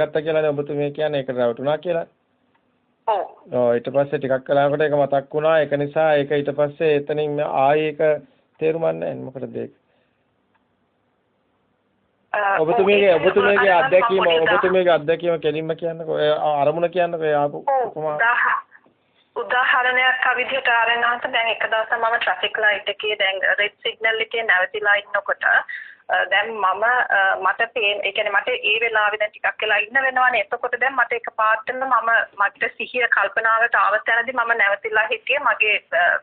ගත්තා කියලානේ ඔබතුමිය කියන්නේ ඒකට රැවටුණා කියලා. ඔව්. ඔව් ඊට පස්සේ ටිකක් කලාවකට ඒක මතක් වුණා. ඒක නිසා ඒක ඊට පස්සේ එතනින් ආයේ ඒක තේරුම් ගන්නෑ මොකටද ඒක. ඔබතුමියගේ ඔබතුමියගේ අත්දැකීම ඔබතුමියගේ අත්දැකීම කෙලින්ම කියන්නකෝ. අරමුණ කියන්නකෝ ආපු උදාහරණයක් විදිහට ආරෙනාට දැන් එක දවසක් මම ට්‍රැෆික් ලයිට් එකේ දැන් රෙඩ් සිග්නල් එකේ නැවතිලා ඉන්නකොට දැන් මම මට පේන ඒ කියන්නේ මට ඒ වෙලාවේ දැන් ටිකක් වෙලා ඉන්න වෙනවනේ එතකොට දැන් මට එක පාටම මම මට සිහිය කල්පනාවට ආව තැනදී මම නැවතිලා හිටියේ මගේ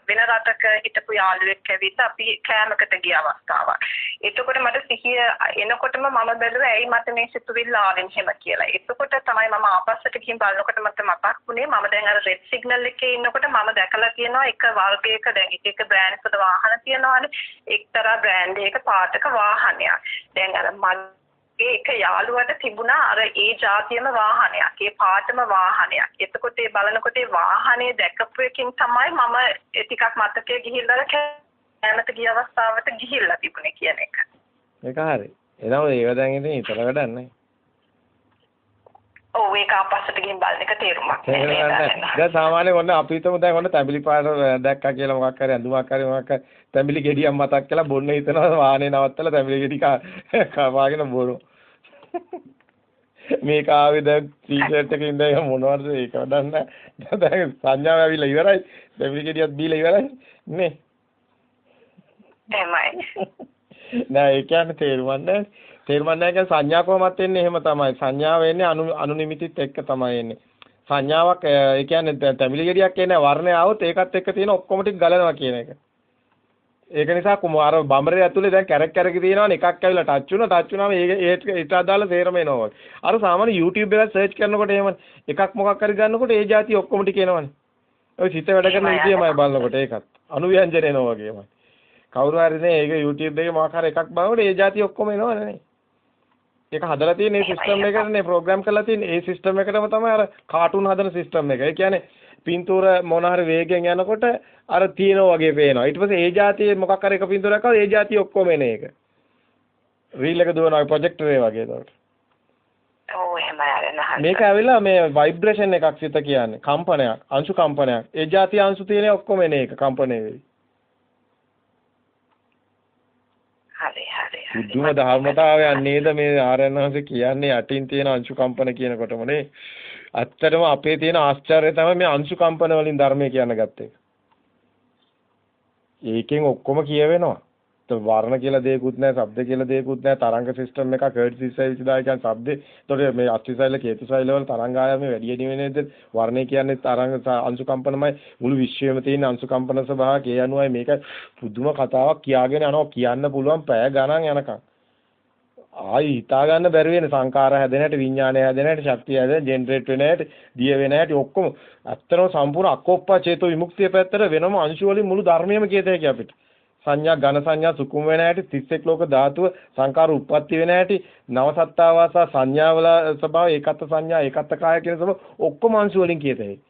වෙන රටක හිටපු යාළුවෙක් ඇවිත් අපි කෑමකට ගිය අවස්ථාවක්. එතකොට මට සිහිය එනකොටම මම බැලුවා ඇයි මට මේ සිතුවිල්ල ආවෙන් එහෙම කියලා. එතකොට තමයි මම ආපස්සට ගිහින් බලනකොට මට මතක් වුණේ මම දැන් අර රෙඩ් සිග්නල් එකේ ඉන්නකොට මම දැකලා තියෙනවා එක වර්ගයක දැන් එක එක බ්‍රෑන්ඩ්ස් වල වාහන තියෙනවානේ. එක්තරා බ්‍රෑන්ඩ් එකක පාටක වාහන වාහනයක්. දැන් අර මගේ එක යාළුවට තිබුණා අර ඒ જાතියම වාහනයක්. ඒ පාටම වාහනයක්. එතකොට ඒ බලනකොට ඒ වාහනේ දැකපු එකකින් තමයි මම ටිකක් මතකයේ ගිහිල්ලා කැමත ගිය අවස්ථාවට ගිහිල්ලා තිබුණේ කියන එක. ඒක හරි. එනම ඒව දැන් ඉතින් ඉතල වැඩක් නැහැ. ඔව් ඒක ආපස්සට ගිහින් බලන එක තේරුමක් නෑ. දැන් සාමාන්‍යයෙන් ඔන්න අපි හිතමු දැන් ඔන්න තැඹිලි පාට දැක්කා කියලා මොකක් හරි අඳුමක් හරි මොකක් හරි තැඹිලි ගෙඩියක් මතක් කළා බොන්න හිතනවා වාහනේ නවත්තලා තැඹිලි ගෙඩි කපාගෙන බොනවා. මේක ආවේ දැන් ටී-ෂර්ට් එකේ ඉඳලා මොනවද ඒක වඩන්න දැන් සංඥාව ඇවිල්ලා ඉවරයි තැඹිලි ගෙඩියක් බීලා ඉවරයි නේ. එහෙමයි. නෑ ඒ කියන්නේ තේරුම් නැහැ. තේරුම් නැහැ කියන්නේ සංඥා කොහොමද එන්නේ එහෙම තමයි. සංඥාව එන්නේ අනු අනුනිමිතිත් එක්ක තමයි එන්නේ. සංඥාවක් ඒ කියන්නේ තැඹිලි ගෙඩියක් එන්නේ වර්ණය આવොත් ඒකත් එක්ක තියෙන ඔක්කොම ටික ගලනවා කියන එක. ඒක නිසා කුමාර බඹරේ ඇතුලේ දැන් කැරක් කැරක තියෙනවනේ එකක් ඇවිල්ලා ටච් වුණා ටච් වුණාම ඒක ඊට අදාළ තේරම එනවා. අර සාමාන්‍ය YouTube එකත් සර්ච් කරනකොට එහෙමනේ එකක් මොකක් හරි ගන්නකොට ඒ જાති ඔක්කොම ටික එනවනේ. ඔය සිත වැඩ කරන විදියමයි බලනකොට ඒකත් අනුව්‍යංජන එනවා වගේමයි. කවුරු හරි නේ ඒක YouTube එකේ මොකක් හරි එකක් බලනකොට ඒ જાති ඔක්කොම එනවනේ. ඒක හදලා තියෙන්නේ ඒ සිස්ටම් එකටනේ ප්‍රෝග්‍රෑම් කරලා තියෙන්නේ ඒ සිස්ටම් එකටම තමයි අර කාටුන් හදන සිස්ටම් එක. ඒ කියන්නේ පින්තූර මොන හරි වේගෙන් යනකොට අර තියෙනා වගේ පේනවා. ඊට පස්සේ ඒ જાතියේ මොකක් හරි එක පින්තූරයක් ආවොත් ඒ જાතිය ඔක්කොම එන එක. රීල් එක දුවනවා ප්‍රොජෙක්ටරේ වගේ ඒකට. ඔව් එහෙමයි අර මේක ඇවිල්ලා මේ ভাইබ්‍රේෂන් එකක් සිත කියන්නේ කම්පනයක් අංශු කම්පනයක්. ඒ જાතිය අංශු තියෙන ඔක්කොම එන එක කම්පණය වෙයි. හරි හරි බුදුම ධර්මතාවයක් නේද මේ ආරණවංශ කියන්නේ යටින් තියෙන අංශු කම්පන කියනකොටම නේ ඇත්තටම අපේ තියෙන ආශ්චර්යය තමයි මේ අංශු කම්පන වලින් ධර්මය කියන ගත්තේ. ඒකෙන් ඔක්කොම කියවෙනවා. වර්ණ කියලා දෙයක්වත් නැහැ, ශබ්ද කියලා දෙයක්වත් නැහැ, තරංග සිස්ටම් එකක් හර්ට් සිස්ටම් විදාය කියන ශබ්දේ. ඒතකොට මේ අස්තිසෛල කේතුසෛල වල තරංග ආයාමේ වැඩි වෙනි වෙනේද වර්ණේ කියන්නේ තරංග අංශු කම්පනමයි මුළු විශ්වයේම තියෙන අංශු කම්පන ස්වභාවය ඒ අනුවයි මේක පුදුම කතාවක් කියාගෙන යනවා කියන්න පුළුවන් පැය ගණන් යනකම්. ආයි හිතා ගන්න බැරි වෙන සංකාර හැදෙන හැටි විඥානය හැදෙන හැටි ශක්තිය හැදෙන ජෙනරේට් වෙන හැටි දිය වෙන හැටි ඔක්කොම ඇත්තටම සම්පූර්ණ අකෝප්පා චේතෝ විමුක්තිය පැත්තට වෙනම අංශු වලින් මුළු ධර්මයේම කියත හැකි අපිට. සංඥා ඝන සංඥා සුකුම වෙන හැටි 31 ලෝක ධාතුව සංකාර උප්පත්ති වෙන හැටි නව සත්තාවාස සංඥාවල ස්වභාවය ඒකත් සංඥා ඒකත් කාය කියන ස්වභාව ඔක්කොම අංශු වලින් කියත හැකි.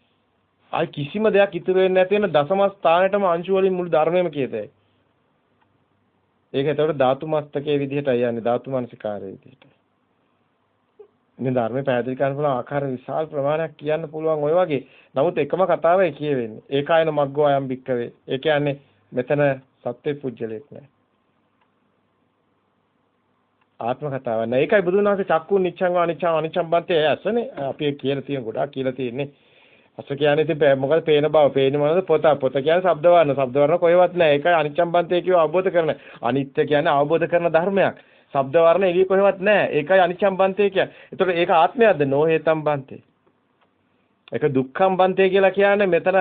ආයි කිසිම දෙයක් ඉතුරු වෙන්නේ නැති වෙන දසම ස්ථානෙටම අංශු වලින් මුළු ධර්මයේම කියත හැකි. ඒක එතකොට ධාතු මස්තකයේ විදිහටයි යන්නේ ධාතු මනසිකාරයේ විදිහට. මේ ධර්මයේ පැහැදිලි කරන්න පුළුවන් ආකාර විශාල ප්‍රමාණයක් කියන්න පුළුවන් ඔය වගේ. නමුත් එකම කතාවයි කියවෙන්නේ. ඒකායන මග්ගෝ අයම් බික්කවේ. ඒ කියන්නේ මෙතන සත්‍ය පුජ්‍යලයක් නෑ. ආත්ම කතාවක් නෑ. ඒකයි බුදුන් වහන්සේ චක්කු නිච්ඡං අනිච්ඡං අනිච්ඡං බන්තේ ඇසනේ. අපි කියලා තියෙන ගොඩාක් කියලා තියෙන්නේ. අස කියන්නේ ඉතින් මොකද පේන බව? පේන්නේ මොනවද? පොත. පොත කියන්නේ ශබ්ද වර්ණ. ශබ්ද වර්ණ කොහෙවත් නැහැ. ඒකයි අනිච්චම් බන්තේ කියව අවබෝධ කරන. අනිත්‍ය කියන්නේ අවබෝධ කරන ධර්මයක්. ශබ්ද වර්ණ එළිය කොහෙවත් නැහැ. ඒකයි අනිච්චම් බන්තේ කියන්නේ. ඒතකොට ඒක ආත්මයක්ද? නොහේතම් බන්තේ. ඒක දුක්ඛම් බන්තේ කියලා කියන්නේ මෙතන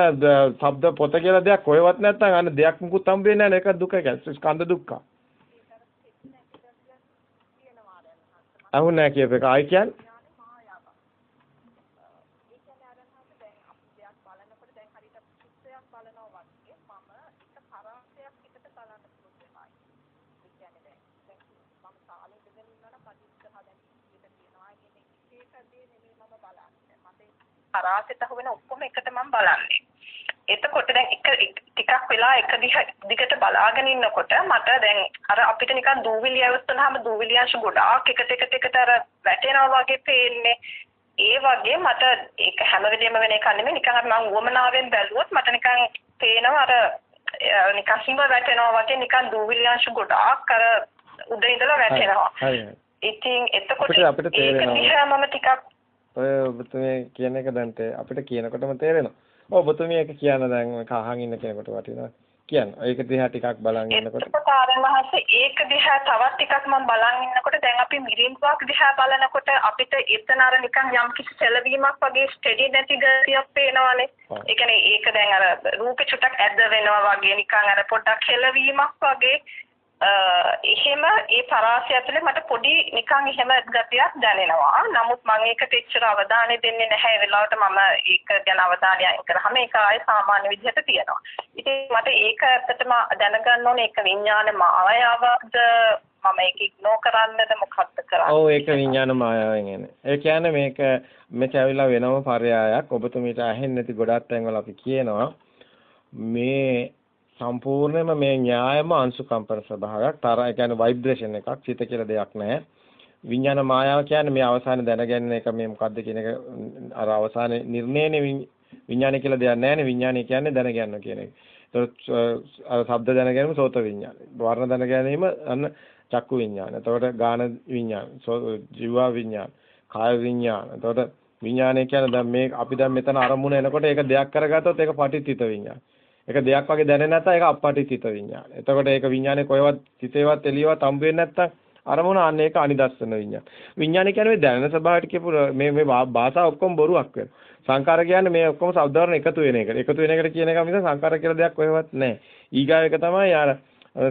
ශබ්ද පොත කියලා දෙයක් කොහෙවත් නැත්නම් අන්න දෙයක් මුකුත් හම්බෙන්නේ නැහැ. ඒක දුක. කියන්නේ ස්කන්ධ දුක්ඛ. අහුන්නේ කියපේක ආයි කියන්නේ? පරාසෙට අහු වෙන ඔක්කොම එකට මම බලන්නේ. එතකොට දැන් එක ටිකක් වෙලා එක දිගට බලාගෙන ඉන්නකොට මට දැන් අර අපිට නිකන් දූවිලි ඇවිස්සුනහම දූවිලි අංශ ගොඩාක් එකට එකට එකට අර වැටෙනවා වගේ පේන්නේ. ඒ වගේ මට ඒක හැම වෙලෙම වෙන එකක් නෙමෙයි නිකන් අර මම උවමනාවෙන් බැලුවොත් මට නිකන් පේනවා අර නිකන් හිම වැටෙනවා වගේ නිකන් දූවිලි අංශ ගොඩාක් අර උඩ ඉඳලා වැටෙනවා. ඉතින් එතකොට අපිට තේරෙනවා. ඒක දිහා මම ටිකක් ඔය ඔබතුමී කියන එක දැන් අපිට කියනකොටම තේරෙනවා. ඔව් ඔබතුමී ඒක කියන දැන් කහන් ඉන්න කෙනෙකුට වටිනවා. කියන්න. ඒක දිහා ටිකක් බලන් ඉන්නකොට එතකොට ආරමහස ඒක දිහා තවත් ටිකක් මම බලන් ඉන්නකොට දැන් අපි මිරින්ඩාක් දිහා බලනකොට අපිට එතන අර නිකන් යම් කිසි සැලවීමක් වගේ ස්ටඩි නැති ගතියක් පේනවානේ. ඒ කියන්නේ ඒක දැන් අර රූපේ චුට්ටක් ඇද්ද වෙනවා වගේ නිකන් අර පොඩ්ඩක් හෙලවීමක් වගේ එහෙම ඒ පරාසය ඇතුලේ මට පොඩි නිකන් එහෙම ගතියක් දැනෙනවා. නමුත් මම ඒකට එච්චර අවධානය දෙන්නේ නැහැ. ඒ වෙලාවට මම ඒක ගැන අවධානය අයින් කරාම ඒක ආයේ සාමාන්‍ය විදිහට තියෙනවා. ඉතින් මට ඒක ඇත්තටම දැනගන්න ඕනේ ඒක විඥාන මායාවක්ද මම ඒක ඉග්නෝ කරන්නද මොකක්ද කරන්නේ? ඔව් ඒක විඥාන මායාවෙන් එන්නේ. ඒ කියන්නේ මේක මේක ඇවිල්ලා වෙනම පරයයක් ඔබතුමීට ඇහෙන්නේ නැති ගොඩක් තැන්වල අපි කියනවා මේ සම්පූර්ණයෙන්ම මේ න්‍යායම අංශු කම්පන ස්වභාවයක් තර ඒ කියන්නේ ভাইබ්‍රේෂන් එකක් චිත කියලා දෙයක් නැහැ විඥාන මායාව කියන්නේ මේ අවසාන දැනගැනීම එක මේ මොකද්ද කියන එක අර අවසාන නිර්ණයනේ විඥානය කියලා දෙයක් නැහැනේ විඥානය කියන්නේ දැනගැනීම කියන එක. ඒතකොට අර ශබ්ද දැනගැනීම සෝත විඥානය. වර්ණ දැනගැනීම අන්න චක්කු විඥානය. එතකොට ගාන විඥාන, ජීව විඥාන, කාය විඥාන. එතකොට විඥානය කියන්නේ දැන් මේ අපි දැන් මෙතන අරමුණ එනකොට ඒක දෙයක් කරගත්තොත් ඒක පටිච්චිත විඥාන. ඒක දෙයක් වගේ දැනෙන්නේ නැත්නම් ඒක අපපටිචිත විඥාන. එතකොට ඒක විඥානේ කොහෙවත් සිතේවත් එළියවත් හම්බ වෙන්නේ නැත්නම් අරමුණ අන්න ඒක අනිදස්සන විඥාන. විඥාන කියන්නේ මේ දැනෙන ස්වභාවයට කියපු මේ මේ භාෂා ඔක්කොම බොරුවක් වෙනවා. සංකාර කියන්නේ මේ ඔක්කොම શબ્දවර්ණ එකතු වෙන එක. එකතු වෙන එකට කියන එක මිස සංකාර කියලා දෙයක් කොහෙවත් නැහැ. ඊගාව එක තමයි අර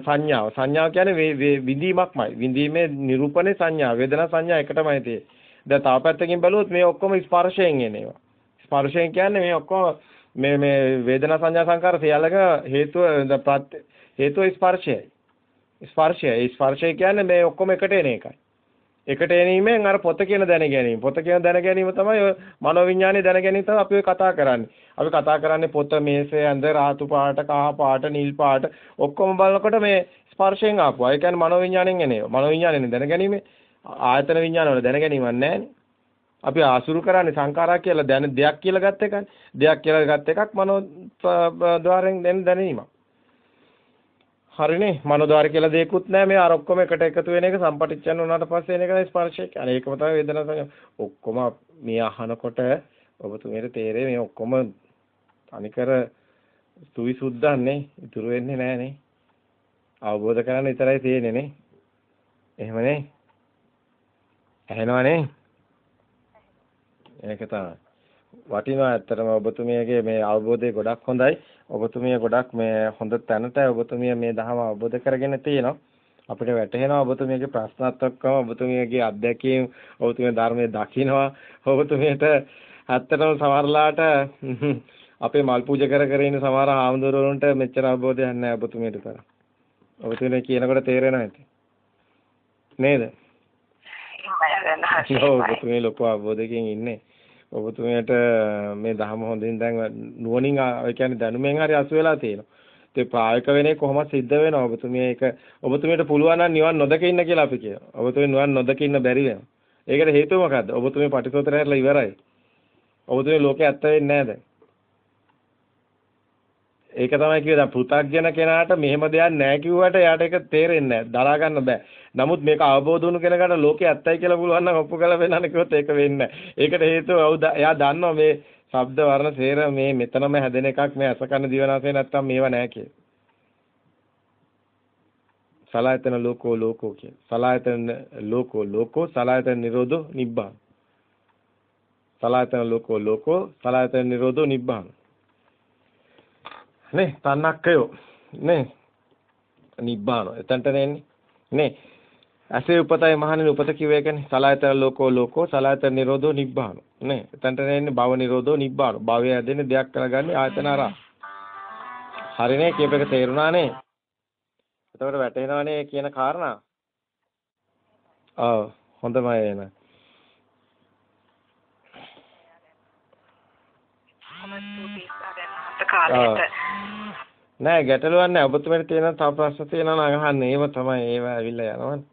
සංඥාව. සංඥාව කියන්නේ විඳීමක්මයි. විඳීමේ නිරූපණේ සංඥා, වේදනා සංඥා එකටමයි තියෙන්නේ. දැන් තාපැත්තකින් බැලුවොත් මේ ඔක්කොම ස්පර්ශයෙන් එන ඒවා. ස්පර්ශයෙන් කියන්නේ මේ ඔක්කොම මේ මේ වේදනා සංඥා සංකාර සියල්ලක හේතුව ප්‍රත්‍ය හේතුව ස්පර්ශයයි. ස්පර්ශය. ඒ ස්පර්ශය කියන්නේ මේ ඔක්කොම එකට එන එකයි. එකට එනීමෙන් අර පොත කියන දැන ගැනීම. පොත කියන දැන ගැනීම තමයි ඔය මනෝවිඤ්ඤාණය දැන ගැනීම තමයි අපි ඔය කතා කරන්නේ. අපි කතා කරන්නේ පොත මේසේ ඇඳ රාතු පාට, කහ පාට, නිල් පාට ඔක්කොම බලනකොට මේ ස්පර්ශයෙන් ආපුවා. ඒ කියන්නේ මනෝවිඤ්ඤාණයෙන් එන ඒවා. මනෝවිඤ්ඤාණයෙන් දැන ගැනීම ආයතන විඤ්ඤාණ වල දැන ගැනීමක් නැහැ අපි ආසුරු කරන්නේ සංඛාරා කියලා දැන දෙයක් කියලා ගත්ත එකනේ. දෙයක් කියලා ගත්ත එකක් මනෝ ద్వාරයෙන් දැන දැනීමක්. හරිනේ? මනෝද්වාර කියලා දෙයක්වත් නැහැ. මේ අර ඔක්කොම එකට එකතු වෙන එක සම්පටිච්ඡන වුණාට පස්සේ එන එකයි ස්පර්ශය කියන්නේ. ඒකම තමයි වේදනා සංඥා. ඔක්කොම මේ අහනකොට ඔබතුමීට තේරෙයි මේ ඔක්කොම තනිකර සුවි සුද්දන්නේ ඉතුරු වෙන්නේ නැහනේ. අවබෝධ කරගන්න විතරයි තියෙන්නේ නේ. එහෙමනේ? ඇහෙනවනේ? ඒක තමයි. වටිනවා ඇත්තටම ඔබතුමියගේ මේ අවබෝධය ගොඩක් හොඳයි. ඔබතුමිය ගොඩක් මේ හොඳ තැනට ඔබතුමිය මේ ධර්ම අවබෝධ කරගෙන තියෙනවා. අපිට වැටහෙනවා ඔබතුමියගේ ප්‍රශ්නත් ඔක්කොම ඔබතුමියගේ අත්දැකීම් ඔබතුමිය ධර්මයේ දකින්නවා. ඔබතුමියට ඇත්තටම සමහරලාට අපේ මල් පූජා කර කර ඉන්න සමහර ආමඳුරවරුන්ට මෙච්චර අවබෝධයක් නැහැ ඔබතුමියට තරම්. ඔබතුමිය කියනකොට තේරෙනවා ඇති. නේද? ඔව් ඔබතුමිය ලොකු අවබෝධයකින් ඉන්නේ. ඔබතුමියට මේ ධර්ම හොඳින් දැන් නුවණින් ඒ කියන්නේ දැනුමෙන් හරි අසු වෙලා තියෙනවා. ඒ ප්‍රායෝගික වෙන්නේ කොහොමද සිද්ධ වෙනවා ඔබතුමිය ඒක ඔබතුමියට පුළුවන් නම් නිවන් නොදක ඉන්න කියලා අපි කියනවා. ඔබතුමිය නිවන් නොදක ඉන්න බැරි වෙනවා. ඒකට හේතුව මොකද්ද? ඔබතුමිය පටිසෝතර හැරලා ඉවරයි. ඔබතුමිය ලෝකේ ඇත්ත වෙන්නේ නැහැ දැන්. ඒක තමයි කිව්වේ දැන් පෘථග්ජන කෙනාට මෙහෙම දෙයක් නැහැ කිව්වට එයාට ඒක තේරෙන්නේ නැහැ. දරා ගන්න බෑ. නමුත් මේක අවබෝධ වුණු කෙනෙකුට ලෝකේ ඇත්තයි කියලා පුළුවන් නම් ඔප්පු කරලා වෙනන්න කිව්වොත් ඒක වෙන්නේ නැහැ. ඒකට හේතුව එයා දන්නවා මේ ශබ්ද වර්ණ සේර මේ මෙතනම හැදෙන එකක් මේ අසකන දිවනාසේ නැත්තම් මේවා නැහැ කිය. සලායතන ලෝකෝ ලෝකෝ කිය. සලායතන ලෝකෝ ලෝකෝ සලායතන නිරෝධෝ නිබ්බාන. සලායතන ලෝකෝ ලෝකෝ සලායතන නිරෝධෝ නිබ්බාන. නේ තන්නක්කයෝ නේ. නිබ්බාන. එතනට නෙන්නේ නේ. ඇසේ උපතයි මහණෙනි උපත කිව්වේ කියන්නේ සලායතන ලෝකෝ ලෝකෝ සලායතන නිරෝධෝ නිබ්බාන. නේ. එතනට නෙන්නේ භව නිරෝධෝ නිබ්බාන. භවය ඇදෙන්නේ දෙයක් කරගන්නේ ආයතන අරා හරිනේ කියප එක තේරුණානේ එතකොට වැටෙනවනේ කියන කාරණා? ඔව් හොඳමයි එන. කාලයට. නෑ ගැටලුවක් නෑ ඔබතුමීට තියෙන තව ප්‍රශ්න තියෙනවා නම් අහන්න ඒව තමයි ඒව ඇවිල්ලා යනවනේ.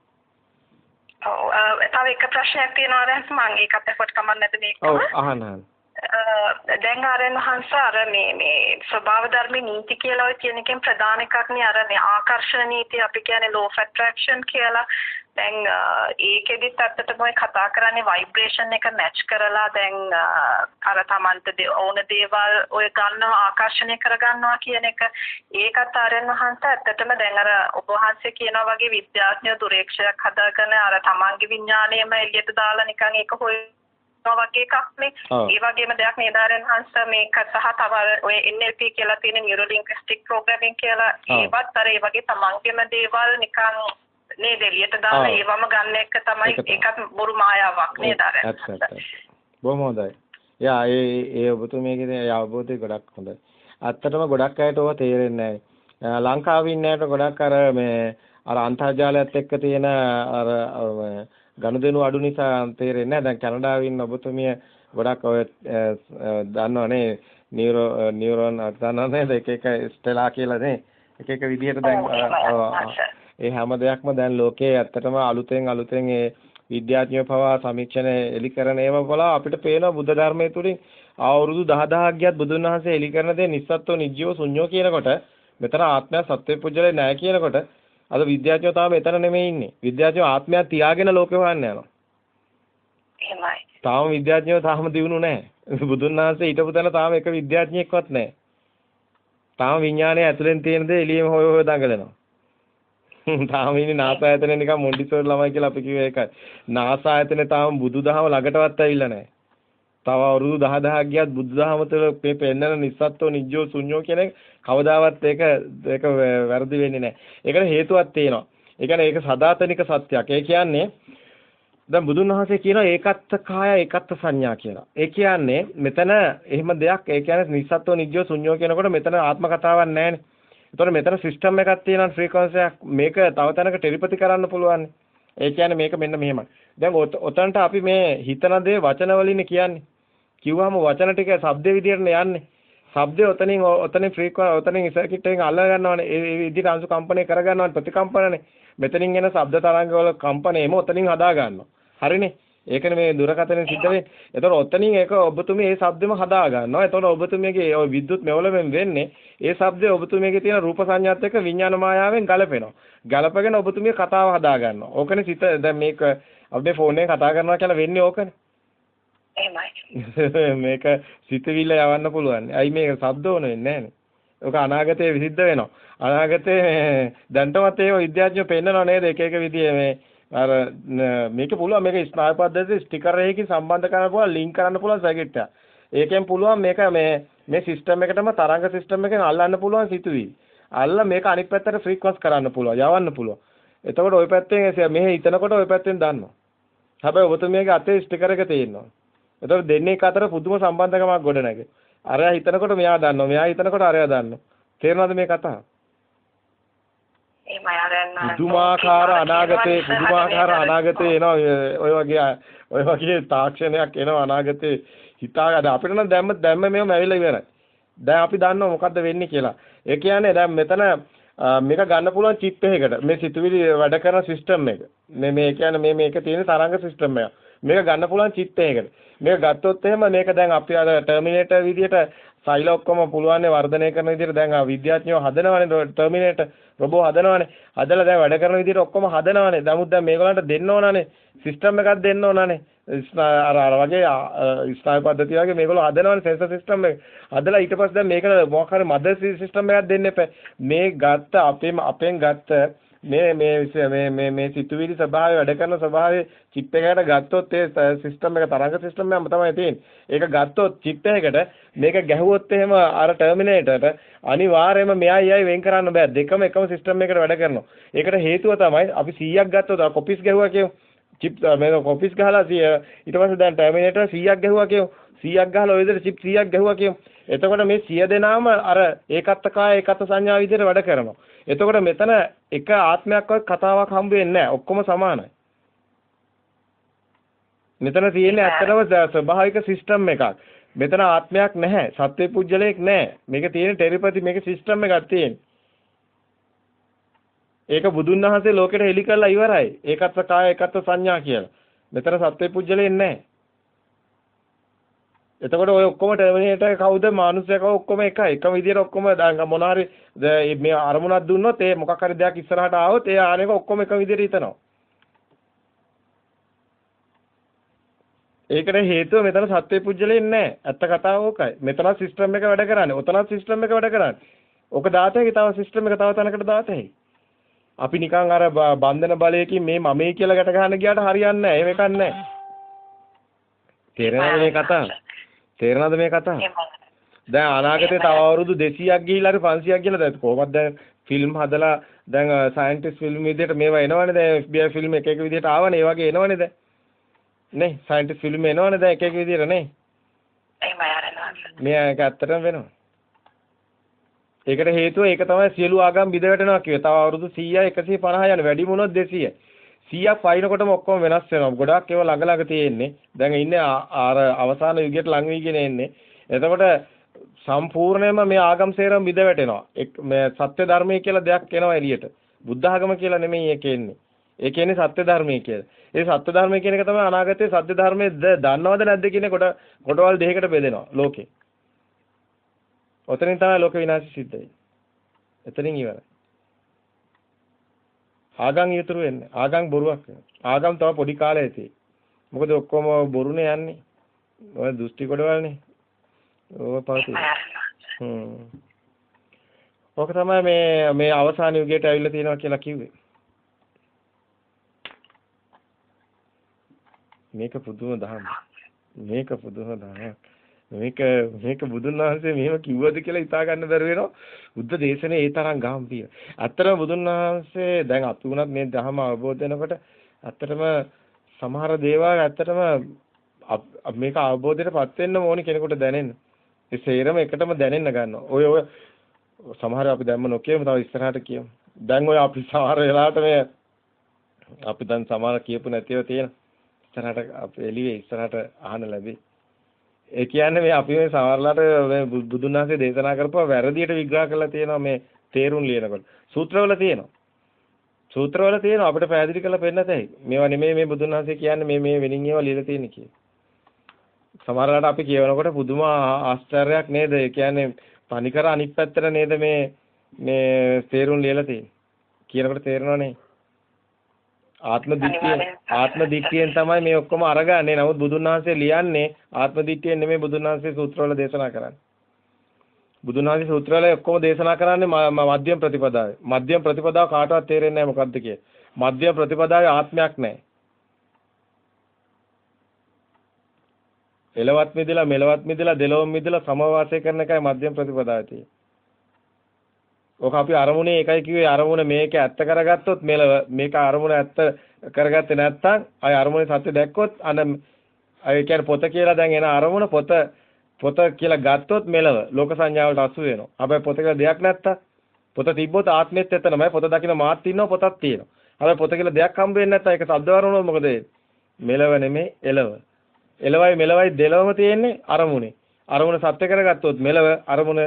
ඔව් තව එක ප්‍රශ්නයක් තියෙනවා දැන් මම ඒකත් එක්කොට කමක් නැත මේක. ඔව් අහන්න අහන්න. දැන් ආරයන් වහන්සේ අර මේ මේ ස්වභාව ධර්මයේ නීති කියලා ඔය කියන එකෙන් ප්‍රධාන එකක් නේ අර මේ ආකර්ෂණ නීති අපි කියන්නේ law of attraction කියලා. දැන් ඒකෙදිත් ඇත්තටම කතා කරන්නේ ভাইබ්‍රේෂන් එක මැච් කරලා දැන් අර Tamanට ඕන දේවල් ඔය ගන්නවා ආකර්ෂණය කරගන්නවා කියන එක. ඒකත් ආරයන් වහන්සේ ඇත්තටම දැන් අර ඔබ වහන්සේ කියනවා වගේ විද්‍යාඥයෝ දුරේක්ෂයක් හදාගෙන අර Tamanගේ විඥාණයම එළියට දාලා නිකන් ඒක හොය වගේ එකක් නේ. ඒ වගේම දෙයක් නේදාරයන් හංස මේක සහ තව ඔය NLP කියලා තියෙන නියුරෝ ලින්ග්විස්ටික් ප්‍රෝග්‍රෑමින් කියලා ඒවත් අර ඒ වගේ තමන්ගේම දේවල් නිකන් නේද එළියට දාලා ඒවම ගන්න එක තමයි ඒකත් බොරු මායාවක් නේද අර. බොහොම හොඳයි. යා ඒ ඒ ඔබතුමීගේ තියෙන අවබෝධය ගොඩක් හොඳයි. ඇත්තටම ගොඩක් අයට ඕවා තේරෙන්නේ නැහැ. ලංකාවේ ඉන්න අයට ගොඩක් අර මේ අර අන්තර්ජාලයත් එක්ක තියෙන අර ගනුදෙනු අඩු නිසා තේරෙන්නේ නැහැ. දැන් කැනඩාවේ ඉන්න ඔබතුමිය ගොඩක් ඔය දන්නවනේ නියුරෝ නියුරෝන් දන්නවනේ එක එක ස්ටෙලා කියලා නේ. එක එක විදිහට දැන් ඒ හැම දෙයක්ම දැන් ලෝකේ ඇත්තටම අලුතෙන් අලුතෙන් ඒ විද්‍යාඥයෝ පවා සමීක්ෂණ එලි කරන ඒවා බලා අපිට පේන බුද්ධ ධර්මයේ තුලින් අවුරුදු 10000ක් ගියත් බුදුන් වහන්සේ එලි කරන දේ නිස්සත්ත්ව නිජ්ජීව ශුන්‍යෝ කියනකොට මෙතන ආත්මය සත්‍ය පුජ්‍යලේ නැහැ කියනකොට අද විද්‍යාඥයෝ තාම එතන නෙමෙයි ඉන්නේ. විද්‍යාඥයෝ ආත්මයක් තියාගෙන ලෝකෙ හොයන්න යනවා. එහෙමයි. තාම විද්‍යාඥයෝ තාම දිනු නැහැ. බුදුන් වහන්සේ හිටපු තැන තාම එක විද්‍යාඥයෙක්වත් නැහැ. තාම විඥානය ඇතුලෙන් තියෙන දේ එළියෙම හොය හොය දඟලනවා. තාම ඉන්නේ නාසා ආයතනේ නිකන් මොන්ටිසෝරි ළමයි කියලා අපි කිව්වේ ඒකයි. නාසා ආයතනේ තාම බුදුදහම ළඟටවත් ඇවිල්ලා නැහැ. තව අවුරුදු 10000ක් ගියත් බුදුදහම තුළ මේ පෙන්නන නිස්සත්ත්ව නිජ්ජෝ ශුන්‍යෝ කියන එක කවදාවත් ඒක ඒක වැරදි වෙන්නේ නැහැ. ඒකට හේතුවක් තියෙනවා. ඒ කියන්නේ ඒක සදාතනික සත්‍යයක්. ඒ කියන්නේ දැන් බුදුන් වහන්සේ කියනවා ඒකත්ත කාය ඒකත්ත සංඥා කියලා. ඒ කියන්නේ මෙතන එහෙම දෙයක් ඒ කියන්නේ නිස්සත්ත්ව නිජ්ජෝ ශුන්‍යෝ කියනකොට මෙතන ආත්ම කතාවක් නැහැනේ. ඒතකොට මෙතන සිස්ටම් එකක් තියෙනවා ෆ්‍රීකවන්සි එකක්. මේක තව තැනක ටෙලිපති කරන්න පුළුවන්. ඒ කියන්නේ මේක මෙන්න මෙහෙමයි. දැන් ඔතනට අපි මේ හිතන දේ වචන වලින් කියන්නේ. කිව්වම වචන ටික ශබ්ද විදියට යන්නේ. ශබ්දය ඔතනින් ඔතනින් ෆ්‍රීකවන්සි ඔතනින් සර්කිට් එකෙන් අල්ල ගන්නවනේ. ඒ විදිහට අංශු කම්පණය කර ගන්නවනේ ප්‍රතිකම්පනනේ. මෙතනින් එන ශබ්ද තරංග වල කම්පණයම ඔතනින් හදා ගන්නවා. හරිනේ. ඒකනේ මේ දුරකථනයෙන් සිද්ධ වෙන්නේ. එතකොට ඔතනින් ඒක ඔබතුමිය ඒ ශබ්දෙම හදා ගන්නවා. එතකොට ඔබතුමියගේ ওই විද්‍යුත් මෙවලෙන් වෙන්නේ ඒ ශබ්දය ඔබතුමියගේ තියෙන රූප සංඥාත් එක්ක විඥාන මායාවෙන් ගලපෙනවා. ගලපගෙන ඔබතුමිය කතාව හදා ගන්නවා. ඕකනේ සිත දැන් මේක අපේ ෆෝන් එකෙන් කතා කරනවා කියලා වෙන්නේ ඕකනේ. එහෙමයි. මේක සිතවිල්ල යවන්න පුළුවන්. අයි මේක ශබ්ද ඕන වෙන්නේ නැහනේ. ඒක අනාගතයේ විසිද්ධ වෙනවා. අනාගතයේ දැන්ටමත් ඒක විද්‍යාඥයෝ පෙන්නනවා නේද එක එක විදිහේ මේ අර මේක පුළුවන් මේක ස්නායු පද්ධතිය ස්ටිකර් එකකින් සම්බන්ධ කරන්න පුළුවන් ලින්ක් කරන්න පුළුවන් සර්කිට් එක. ඒකෙන් පුළුවන් මේක මේ මේ සිස්ටම් එකටම තරංග සිස්ටම් එකෙන් අල්ලන්න පුළුවන් සිතුවිලි. අල්ල මේක අනිත් පැත්තට ෆ්‍රීකවන්ස් කරන්න පුළුවන්, යවන්න පුළුවන්. එතකොට ওই පැත්තෙන් මෙහෙ හිතනකොට ඔය පැත්තෙන් දන්නවා. හැබැයි ඔබතුමියගේ අතේ ස්ටිකර් එක තියෙනවා. එතකොට දෙන්නේ අතර පුදුම සම්බන්ධකමක් ගොඩනැගේ. අරයා හිතනකොට මෙයා දන්නවා, මෙයා හිතනකොට අරයා දන්නවා. තේරෙනවද මේ කතාව? පුදුමාකාර අනාගතේ පුදුමාකාර අනාගතේ එනවා ඔය වගේ ඔය වගේ තාක්ෂණයක් එනවා අනාගතේ හිතාගන්න අපිට නම් දැම්ම දැම්ම මේවම ඇවිල්ලා ඉවරයි. දැන් අපි දන්නවා මොකද්ද වෙන්නේ කියලා. ඒ කියන්නේ දැන් මෙතන මේක ගන්න පුළුවන් චිප් එකකට මේ සිතුවිලි වැඩ කරන සිස්ටම් එක. මේ මේ කියන්නේ මේ මේක තියෙන තරංග සිස්ටම් එක. මේක ගන්න පුළුවන් චිප් එකකට. මේක ගත්තොත් එහෙම මේක දැන් අපි අර ටර්මිනේටර් විදියට සෛල ඔක්කොම පුළුවන් වර්ධනය කරන විදිහට දැන් ආ විද්‍යාඥයෝ හදනවනේ ටර්මිනේටර් රොබෝ හදනවනේ. හදලා දැන් වැඩ කරන විදිහට ඔක්කොම හදනවනේ. නමුත් දැන් මේගොල්ලන්ට දෙන්න ඕනනේ. සිස්ටම් එකක් දෙන්න ඕනනේ. අර අර වගේ ස්නායු පද්ධතිය වගේ මේගොල්ලෝ හදනවනේ සෙන්සර් සිස්ටම් එක. හදලා ඊට පස්සේ දැන් මේකට මොකක් හරි මදර් සිස්ටම් එකක් දෙන්න එපා. මේ ගත්ත අපේම අපෙන් ගත්ත මේ මේ මේ මේ මේ සිතුවිලි ස්වභාවය වැඩ කරන ස්වභාවය චිප් එකකට ගත්තොත් ඒ සිස්ටම් එක තරංග සිස්ටම් එකම තමයි තියෙන්නේ. ඒක ගත්තොත් චිප් එකකට මේක ගැහුවොත් එහෙම අර ටර්මිනේටරට අනිවාර්යයෙන්ම මෙයයි යයි වෙන් කරන්න බෑ. දෙකම එකම සිස්ටම් එකකට වැඩ කරනවා. ඒකට හේතුව තමයි අපි 100ක් ගත්තොත් කොපිස් ගැහුවා කියමු. චිප් මේ කොපිස් ගහලා ඊට පස්සේ දැන් ටර්මිනේටර් 100ක් ගැහුවා කියමු. 100ක් ගහලා ඔය විදිහට චිප් 100ක් ගැහුවා කියමු. එතකොට මේ 100 දෙනාම අර ඒකත්ත කාය ඒකත්ත සංඥා විදිහට වැඩ කරනවා. එතකොට මෙතන එක ආත්මයක්වත් කතාවක් හම්බ වෙන්නේ. ඔක්කොම සමානයි. මෙතන තියෙන්නේ ඇත්තටම ස්වභාවික සිස්ටම් එකක්. මෙතන ආත්මයක් නැහැ. සත්‍ය පුජ්‍යලයක් නැහැ. මේක තියෙන ටෙලිපති මේක සිස්ටම් එකක් තියෙන. ඒක බුදුන් වහන්සේ ලෝකෙට හෙළි කළා ඉවරයි. ඒකත් කාය ඒකත් සංඥා කියලා. මෙතන සත්‍ය පුජ්‍යලේ නැහැ. එතකොට ඔය ඔක්කොම ටර්මිනේටර් කවුද මානුෂයකව ඔක්කොම එකයි. එකම විදියට ඔක්කොම මොන හරි මේ අරමුණක් දුන්නොත් ඒ මොකක් හරි දෙයක් ඉස්සරහට ආවොත් ඒ ආනෙක ඔක්කොම එක විදියට හිතනවා. ඒකට හේතුව මෙතන සත්‍ය පුජ්‍යලේ නැහැ. ඇත්ත කතාව ඕකයි. මෙතන සිස්ටම් එක වැඩ කරන්නේ. ඔතන සිස්ටම් එක වැඩ කරන්නේ. ඕක දාතේ තව සිස්ටම් එක තව තැනකට දාතේ. අපි නිකන් අර බන්ධන බලයකින් මේ මමයි කියලා ගැට ගන්න ගියාට හරියන්නේ නැහැ. එහෙම එකක් නැහැ. තේරෙනවද මේ කතාව? තේරෙනවද මේ කතාව? දැන් අනාගතේ තව අවුරුදු 200ක් ගිහිල්ලා හරි 500ක් ගිහලා දැන් කොහොමද දැන් ෆිල්ම් හදලා දැන් සයන්ටිස්ට් ෆිල්ම් විදිහට මේවා එනවනේ දැන් FBI ෆිල්ම් එක එක විදිහට ආවනේ ඒ වගේ එනවනේ දැන්. නේ? සයන්ටිස්ට් ෆිල්ම් එනවනේ දැන් එක එක විදිහට නේ? එහෙමයි අරනවා මේක ඇත්තටම වෙනවා. ඒකට හේතුව ඒක තමයි සියලු ආගම් බිඳ වැටෙනවා කියේ. තව අවුරුදු 100යි 150 යන වැඩි මොනොත් 200යි. 100ක් පයින්නකොටම ඔක්කොම වෙනස් වෙනවා. ගොඩාක් ඒවා ළඟ ළඟ තියෙන්නේ. දැන් ඉන්නේ අර අවසාන යුගයට ලඟ වීගෙන එන්නේ. එතකොට සම්පූර්ණයෙන්ම මේ ආගම් සේරම බිඳ වැටෙනවා. මේ සත්‍ය ධර්මයේ කියලා දෙයක් එනවා එළියට. බුද්ධ ආගම කියලා නෙමෙයි ඒක එන්නේ. ඒ කියන්නේ සත්‍ය ධර්මයේ කියලා. ඒ සත්‍ය ධර්මයේ කියන එක තමයි අනාගතයේ සත්‍ය ධර්මයේ දන්නවද නැද්ද කියන කොට කොටවල් දෙකකට බෙදෙනවා ලෝකේ. ඔතනින් තමයි ලෝක විනාශය සිද්ධ වෙන්නේ. එතනින් ඉවරයි. ආගම් ඉතුරු වෙන්නේ. ආගම් බොරුවක් වෙනවා. ආගම් තව පොඩි කාලේ තියෙයි. මොකද ඔක්කොම බොරුනේ යන්නේ. ඔය දෘෂ්ටි කොටවල්නේ. ඕව පවතින. හ්ම්. ඔක තමයි මේ මේ අවසාන යුගයට ඇවිල්ලා තියෙනවා කියලා කිව්වේ. මේක පුදුම දහම. මේක පුදුම දහමක්. මේක මේක බුදුන් වහන්සේ මෙහෙම කිව්වද කියලා හිතා ගන්න බැරි වෙනවා. බුද්ධ දේශනේ ඒ තරම් ගැඹීර. ඇත්තටම බුදුන් වහන්සේ දැන් අපි උනත් මේ ධර්ම අවබෝධ වෙනකොට ඇත්තටම සමහර දේවල් ඇත්තටම මේක අවබෝධයටපත් වෙන්න ඕනි කෙනෙකුට දැනෙන්න. ඒ සේරම එකටම දැනෙන්න ගන්නවා. ඔය ඔය සමහර අපි දැම්ම නොකියමු තව ඉස්සරහට කියමු. දැන් ඔය අපි සමහර වෙලාවට මේ අපි දැන් සමහර කියපු නැතිව තියෙන ඉස්සරහට අපි එළියේ ඉස්සරහට අහන්න ලැබෙයි. ඒ කියන්නේ මේ අපි මේ සමහරලාට මේ බුදුන් වහන්සේ දේශනා කරපුවා වැරදියට විග්‍රහ කරලා තියෙනවා මේ තේරුම් ලියනකොට. සූත්‍රවල තියෙනවා. සූත්‍රවල තියෙනවා අපිට පැහැදිලි කරලා පෙන්නත හැකි. මේවා නෙමෙයි මේ බුදුන් වහන්සේ කියන්නේ මේ මේ වෙනින් ඒවා ලියලා තියෙන කියලා. සමහරලාට අපි කියවනකොට පුදුම ආශ්චර්යයක් නේද? ඒ කියන්නේ තනිකර අනිත් පැත්තට නේද මේ මේ තේරුම් ලියලා තියෙන්නේ. කියනකොට තේරෙනවනේ. ආත්ම දිට්ඨිය ආත්ම දිට්ඨියෙන් තමයි මේ ඔක්කොම අරගන්නේ. නමුත් බුදුන් වහන්සේ ලියන්නේ ආත්ම දිට්ඨියෙන් නෙමෙයි බුදුන් වහන්සේ සූත්‍රවල දේශනා කරන්නේ. බුදුන් වහන්සේ සූත්‍රවල ඔක්කොම දේශනා කරන්නේ මධ්‍යම ප්‍රතිපදාවේ. මධ්‍යම ප්‍රතිපදාව කාටවත් තේරෙන්නේ නැහැ මොකද්ද කියේ. මධ්‍යම ප්‍රතිපදාවේ ආත්මයක් නැහැ. එලවත් මිදලා මෙලවත් මිදලා දෙලොව මිදලා සමවාසය කරන එකයි මධ්‍යම ප්‍රතිපදාවේ තියෙන්නේ. ඔක අපි අරමුණේ එකයි කිව්වේ අරමුණ මේක ඇත්ත කරගත්තොත් මෙලව මේක අරමුණ ඇත්ත කරගත්තේ නැත්නම් අය අරමුණේ සත්‍ය දැක්කොත් අන අය කියන්නේ පොත කියලා දැන් එන අරමුණ පොත පොත කියලා ගත්තොත් මෙලව ලෝක සංඥාවලට අසු වෙනවා. හැබැයි පොත කියලා දෙයක් නැත්තම් පොත තිබ්බොත් ආත්මෙත් එතනමයි පොත දකින්න මාත් ඉන්නවා පොතක් තියෙනවා. හැබැයි පොත කියලා දෙයක් හම්බ වෙන්නේ නැත්තම් ඒක શબ્ද වරුණොත් මොකද මෙලව නෙමේ එලව. එලවයි මෙලවයි දෙලවම තියෙන්නේ අරමුණේ. අරමුණ සත්‍ය කරගත්තොත් මෙලව අරමුණ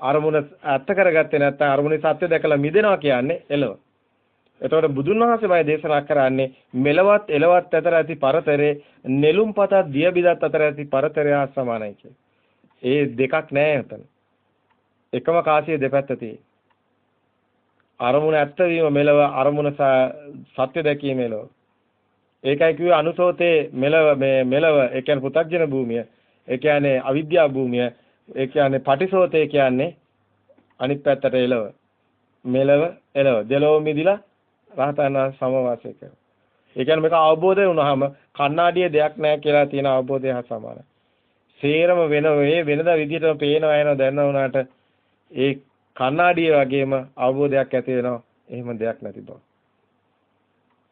අරමුණ ඇත්ත කරගත්තේ නැත්නම් අරමුණේ සත්‍ය දැකලා මිදෙනවා කියන්නේ එළව. එතකොට බුදුන් වහන්සේමයි දේශනා කරන්නේ මෙලවත් එලවත් අතර ඇති පරතරේ නෙළුම්පතත් දියබිදත් අතර ඇති පරතරය හා සමානයි කියන්නේ. ඒ දෙකක් නෑ එතන. එකම කාසිය දෙපැත්ත තියෙයි. අරමුණ ඇත්ත වීම මෙලව අරමුණ සත්‍ය දැකීම මෙලව. ඒකයි කිව්වේ අනුසෝතේ මෙලව මේ මෙලව ඒ කියන්නේ පු탁ජන භූමිය. ඒ කියන්නේ අවිද්‍යා භූමිය. ඒ කියන්නේ පටිසෝතේ කියන්නේ අනිත් පැත්තට එළව. මෙලව එළව. දෙලොව මිදිලා රහතන් වහන්සේ සමවාසය කරනවා. ඒ කියන්නේ මේක අවබෝධය වුණාම කණ්ණාඩියේ දෙයක් නැහැ කියලා තියෙන අවබෝධය හා සමානයි. සේරම වෙන වේ වෙනදා විදිහටම පේනවා එනවා දැනනවා වුණාට ඒ කණ්ණාඩිය වගේම අවබෝධයක් ඇති වෙනවා. එහෙම දෙයක් නැති බව.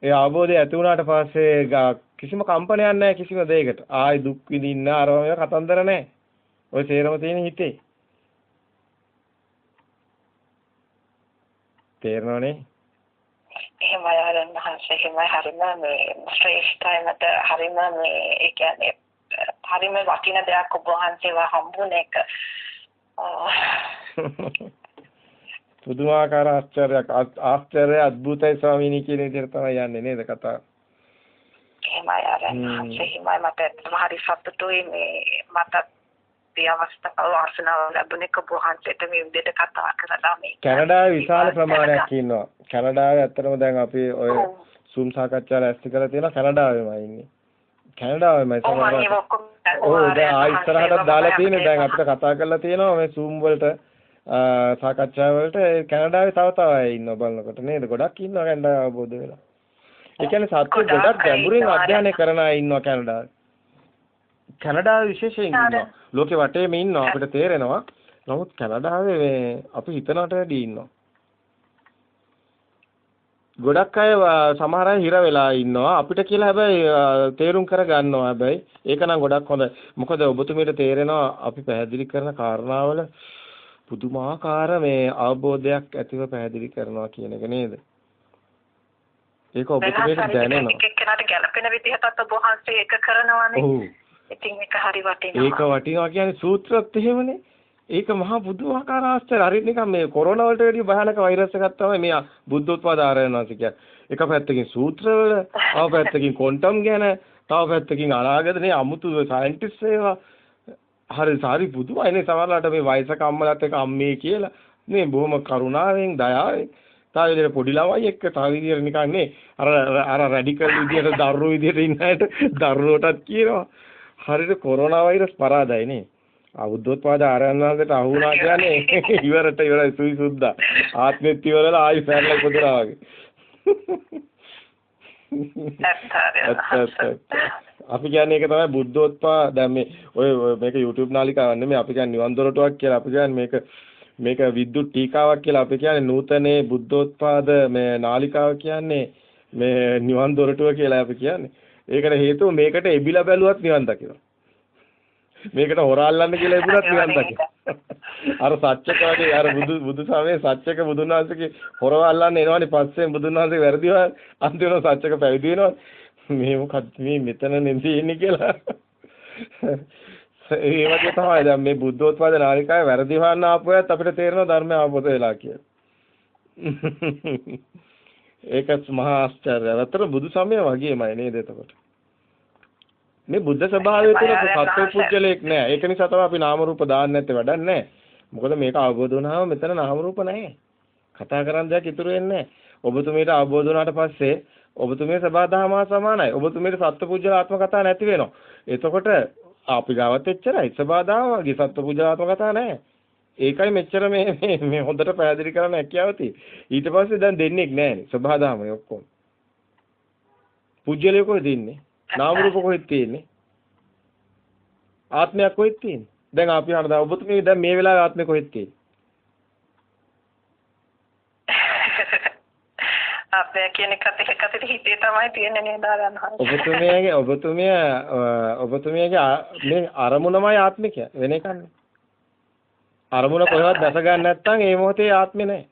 ඒ අවබෝධය ඇති වුණාට පස්සේ කිසිම කම්පනයක් නැහැ කිසිම දෙයකට. ආයි දුක් විඳින්න අරම කතන්දර නැහැ. ඔය සේරම තියෙන හිතේ. තේරෙනවනේ? එහෙමයි ආරම්භහස එහෙමයි හරිම මේ ශ්‍රේෂ්ඨයි මත හරිම මේ ඒ කියන්නේ හරිම වටින දෙයක් ඔබ වහන්සේව හම්බුන එක. පුදුමාකාර ආශ්චර්යයක් ආශ්චර්ය අద్భుතයි ස්වාමීනි කියන විදිහට තමයි යන්නේ නේද කතාව. එහෙමයි අර එහෙමයි මට හරි සතුටුයි මේ මට මේ අවස්ථාව වාසනාව ලැබුණේ ඔබ වහන්සේට මේ විදිහට කතා කරලා මේ කැනඩාවේ විශාල ප්‍රමාණයක් ඉන්නවා. කැනඩාවේ ඇත්තටම දැන් අපි ඔය සූම් සාකච්ඡා රැස්ති කරලා තියෙනවා කැනඩාවෙමයි ඉන්නේ. කැනඩාවෙමයි සමහර ඔව් දැන් ආ ඉස්සරහට දාලා තියෙන්නේ දැන් අපිට කතා කරලා තියෙනවා මේ සූම් වලට සාකච්ඡා වලට කැනඩාවේ තව තව අය ඉන්නවා බලනකොට නේද? ගොඩක් ඉන්නවා කැනඩාව අවබෝධ වෙලා. ඒ කියන්නේ සත්‍ය ගොඩක් ගැඹුරින් අධ්‍යයනය කරන අය ඉන්නවා කැනඩාවේ. කැනඩාවේ විශේෂයෙන් ඉන්නවා. ලෝකේ වටේම ඉන්නවා. අපිට තේරෙනවා. නමුත් කැනඩාවේ මේ අපි හිතනට වැඩි ඉන්නවා. ගොඩක් අය සමහර අය හිර වෙලා ඉන්නවා. අපිට කියලා හැබැයි තේරුම් කර ගන්නවා හැබැයි. ඒක නම් ගොඩක් හොඳයි. මොකද ඔබතුමීට තේරෙනවා අපි පැහැදිලි කරන කාරණාවල පුදුමාකාර මේ අවබෝධයක් ඇතිව පැහැදිලි කරනවා කියන එක නේද? ඒක ඔබතුමීට දැනෙනවා. එක්කෙනාට ගැළපෙන විදිහටත් ඔබ වහන්සේ ඒක කරනවානේ ඉතින් ඒක හරි වටිනවා ඒක වටිනවා කියන්නේ සූත්‍රත් එහෙමනේ ඒක මහා පුදුමාකාර ආශ්චර්ය. හරියට නිකන් මේ කොරෝනා වලට වැඩිය භයානක වෛරස් එකක් තමයි මේ බුද්ධෝත්පාද ආරයන්වාස කියන්නේ. එක පැත්තකින් සූත්‍රවල, තව පැත්තකින් ක්වොන්ටම් ගැන, තව පැත්තකින් අනාගතනේ අමුතු සයන්ටිස්ට් ඒවා. හරි සාරි පුදුමයිනේ සමහරලාට මේ වයසක අම්මලාත් එක්ක අම්මේ කියලා. මේ බොහොම කරුණාවෙන්, දයාවෙන් තව විදිහට පොඩි ළමයි එක්ක තව විදිහට නිකන් නේ අර අර රැඩිකල් විදිහට දරුවෝ විදිහට ඉන්න අයට දරුවෝටත් කියනවා. හරියට කොරෝනා වෛරස් පරාදයි නේ. අවුද්දෝත්පාද ආරයන්වලට අහු වුණා කියන්නේ ඉවරට ඉවරයි සුයි සුද්දා. ආත්මෙත් ඉවරලා ආයි පැනලා ඉපදුනා වගේ. අපි කියන්නේ ඒක තමයි බුද්ධෝත්පා දැන් මේ ඔය මේක YouTube නාලිකාවක් නෙමෙයි අපි කියන්නේ නිවන් දොරටුවක් කියලා අපි කියන්නේ මේක මේක විද්‍යුත් ටීකාවක් කියලා අපි කියන්නේ නූතනේ බුද්ධෝත්පාද මේ නාලිකාව කියන්නේ මේ නිවන් දොරටුව කියලා අපි කියන්නේ. ඒකට හේතුව මේකට එබිලා බැලුවත් නිවන් දකිනවා. මේකට හොරාල්ලන්න කියලා ඉබුණත් නිවන් දකින්න. අර සත්‍යක වගේ අර බුදු බුදු සමයේ සත්‍යක බුදුන් වහන්සේගේ හොරවල්ලන්න එනවනේ පස්සේ බුදුන් වහන්සේ වැරදිව අන්තිමට සත්‍යක පැවිදි වෙනවා. මේ මොකක්ද මේ මෙතන නෙමෙයි ඉන්නේ කියලා. ඒ වගේ තමයි දැන් මේ බුද්ධෝත්පාද නාලිකාවේ වැරදි හොයන්න ආපුවත් අපිට තේරෙනවා ධර්මය අවබෝධ වෙලා කියලා. ඒකත් මහා ආශ්චර්යයක්. අතර බුදු සමය වගේමයි නේද එතකොට? මේ බුද්ධ ස්වභාවය තුළ සත්ව පුජ්‍යලයක් නෑ. ඒක නිසා තමයි අපි නාම රූප දාන්න නැත්තේ වැඩක් නෑ. මොකද මේක අවබෝධ වුණාම මෙතන නාම රූප නැහැ. කතා කරන් දෙයක් ඉතුරු වෙන්නේ නෑ. ඔබතුමීට අවබෝධ වුණාට පස්සේ ඔබතුමී සබාධාමා සමානයි. ඔබතුමීට සත්ව පුජ්‍යලාත්ම කතා නැති වෙනවා. එතකොට අපි ගාවත් එච්චරයි. සබාධාම වගේ සත්ව පුජ්‍යලාත්ම කතා නැහැ. ඒකයි මෙච්චර මේ මේ හොඳට පැහැදිලි කරන්න හැකියාව ඊට පස්සේ දැන් දෙන්නේ නැහැ. සබාධාමයි ඔක්කොම. පුජ්‍යලේ කොහෙද ඉන්නේ? නාම රූප කොහෙද තියෙන්නේ? ආත්මයක් කොහෙද තියෙන්නේ? දැන් අපි දැන් ඔබතුමී දැන් මේ වෙලාවේ ආත්මය කොහෙද තියෙන්නේ? ආත්මය කියන එකත් එකකට හිතේ තමයි තියෙන්නේ නේද ආරණහන්. ඔබතුමියගේ ඔබතුමිය ඔබතුමියගේ මේ අරමුණමයි ආත්මික වෙන එකක් නේ. අරමුණ කොහෙවත් දැස ගන්න නැත්නම් ඒ මොහොතේ ආත්මේ නැහැ.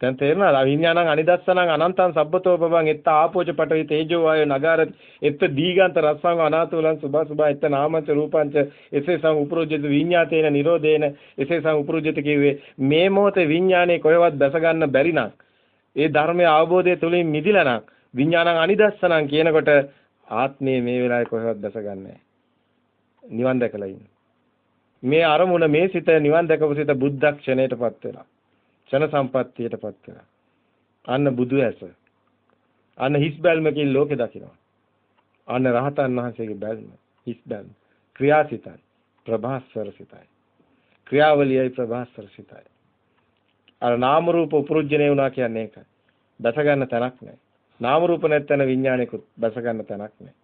දැන් තේරෙනවද විඥානං අනිදස්සනං අනන්තං සබ්බතෝ පබං එත්ත ආපෝච පඨවි තේජෝ වායෝ නගාරති එත්ත දීගන්ත රස්සං අනාතුලං සුභ සුභ එත්ත නාමංච රූපංච එසේ සම් උපරෝජ්ජත විඤ්ඤාතේන නිරෝධේන එසේ සම් උපරෝජ්ජත කිව්වේ මේ මොහොතේ විඥානේ කොහෙවත් දැස ගන්න බැරි නම් ඒ ධර්මයේ අවබෝධය තුලින් මිදිලා නම් විඥානං අනිදස්සනං කියනකොට ආත්මේ මේ වෙලාවේ කොහෙවත් දැස ගන්නෑ නිවන් දැකලා ඉන්න. මේ අරමුණ මේ සිත නිවන් දැකපු සිත බුද්ධක්ෂණයටපත් වෙලා ක්ෂණ සම්පත්තියටපත් වෙනවා. අන්න බුදු ඇස. අන්න හිස් බැල්මකින් ලෝකෙ දකිනවා. අන්න රහතන් වහන්සේගේ බැල්ම හිස් බැල්ම. ක්‍රියාසිතයි. ප්‍රභාස්වර සිතයි. ක්‍රියාවලියයි ප්‍රභාස්වර සිතයි. අර නාම රූප උපෘජ්ජනේ වුණා කියන්නේ ඒකයි. දැස ගන්න තැනක් නැහැ. නාම රූප නැත්නම් විඥානිකුත් දැස ගන්න තැනක් නැහැ.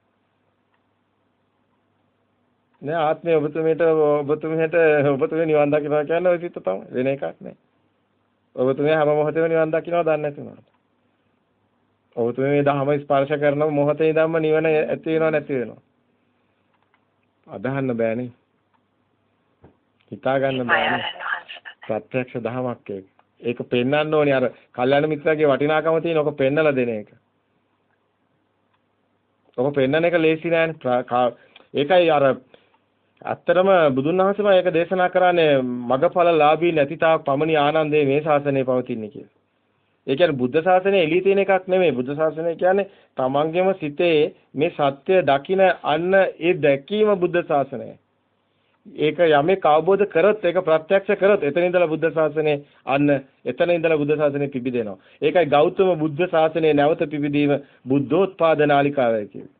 නෑ ආත්මය ඔබතුමීට ඔබතුමීට ඔබතුමී නිවන් දකින්න කියන්නේ ඔය සිත තමයි වෙන එකක් නෑ. ඔබතුමිය හැම මොහොතෙම නිවන් දකින්නව දන්නේ නැති වුණාට. ඔබතුමිය මේ ධහම ස්පර්ශ කරන මොහොතේ ඉඳන්ම නිවන ඇති වෙනව නැති වෙනව. අදහන්න බෑනේ. හිතා ගන්න බෑනේ. ප්‍රත්‍යක්ෂ ධමයක් ඒක. ඒක පෙන්වන්න ඕනේ අර කල්යාණ මිත්‍රාගේ වටිනාකම තියෙන ඔක පෙන්නලා දෙන එක. ඔක පෙන්නන එක ලේසි නෑනේ. ඒකයි අර ඇත්තටම බුදුන් වහන්සේම ඒක දේශනා කරන්නේ මගඵල ලාභී නැතිතාවක් පමණි ආනන්දේ මේ ශාසනය පවතින්නේ කියලා. ඒ කියන්නේ බුද්ධ ශාසනය එළිය තියෙන එකක් නෙමෙයි. බුද්ධ ශාසනය කියන්නේ තමන්ගේම සිතේ මේ සත්‍ය දකින අන්න ඒ දැකීම බුද්ධ ශාසනයයි. ඒක යමෙක් අවබෝධ කරොත් ඒක ප්‍රත්‍යක්ෂ කරොත් එතන ඉඳලා බුද්ධ ශාසනය අන්න එතන ඉඳලා බුද්ධ ශාසනය පිබිදෙනවා. ඒකයි ගෞතම බුද්ධ ශාසනය නැවත පිබිදීම බුද්ධෝත්පාද නාලිකාවයි කියන්නේ.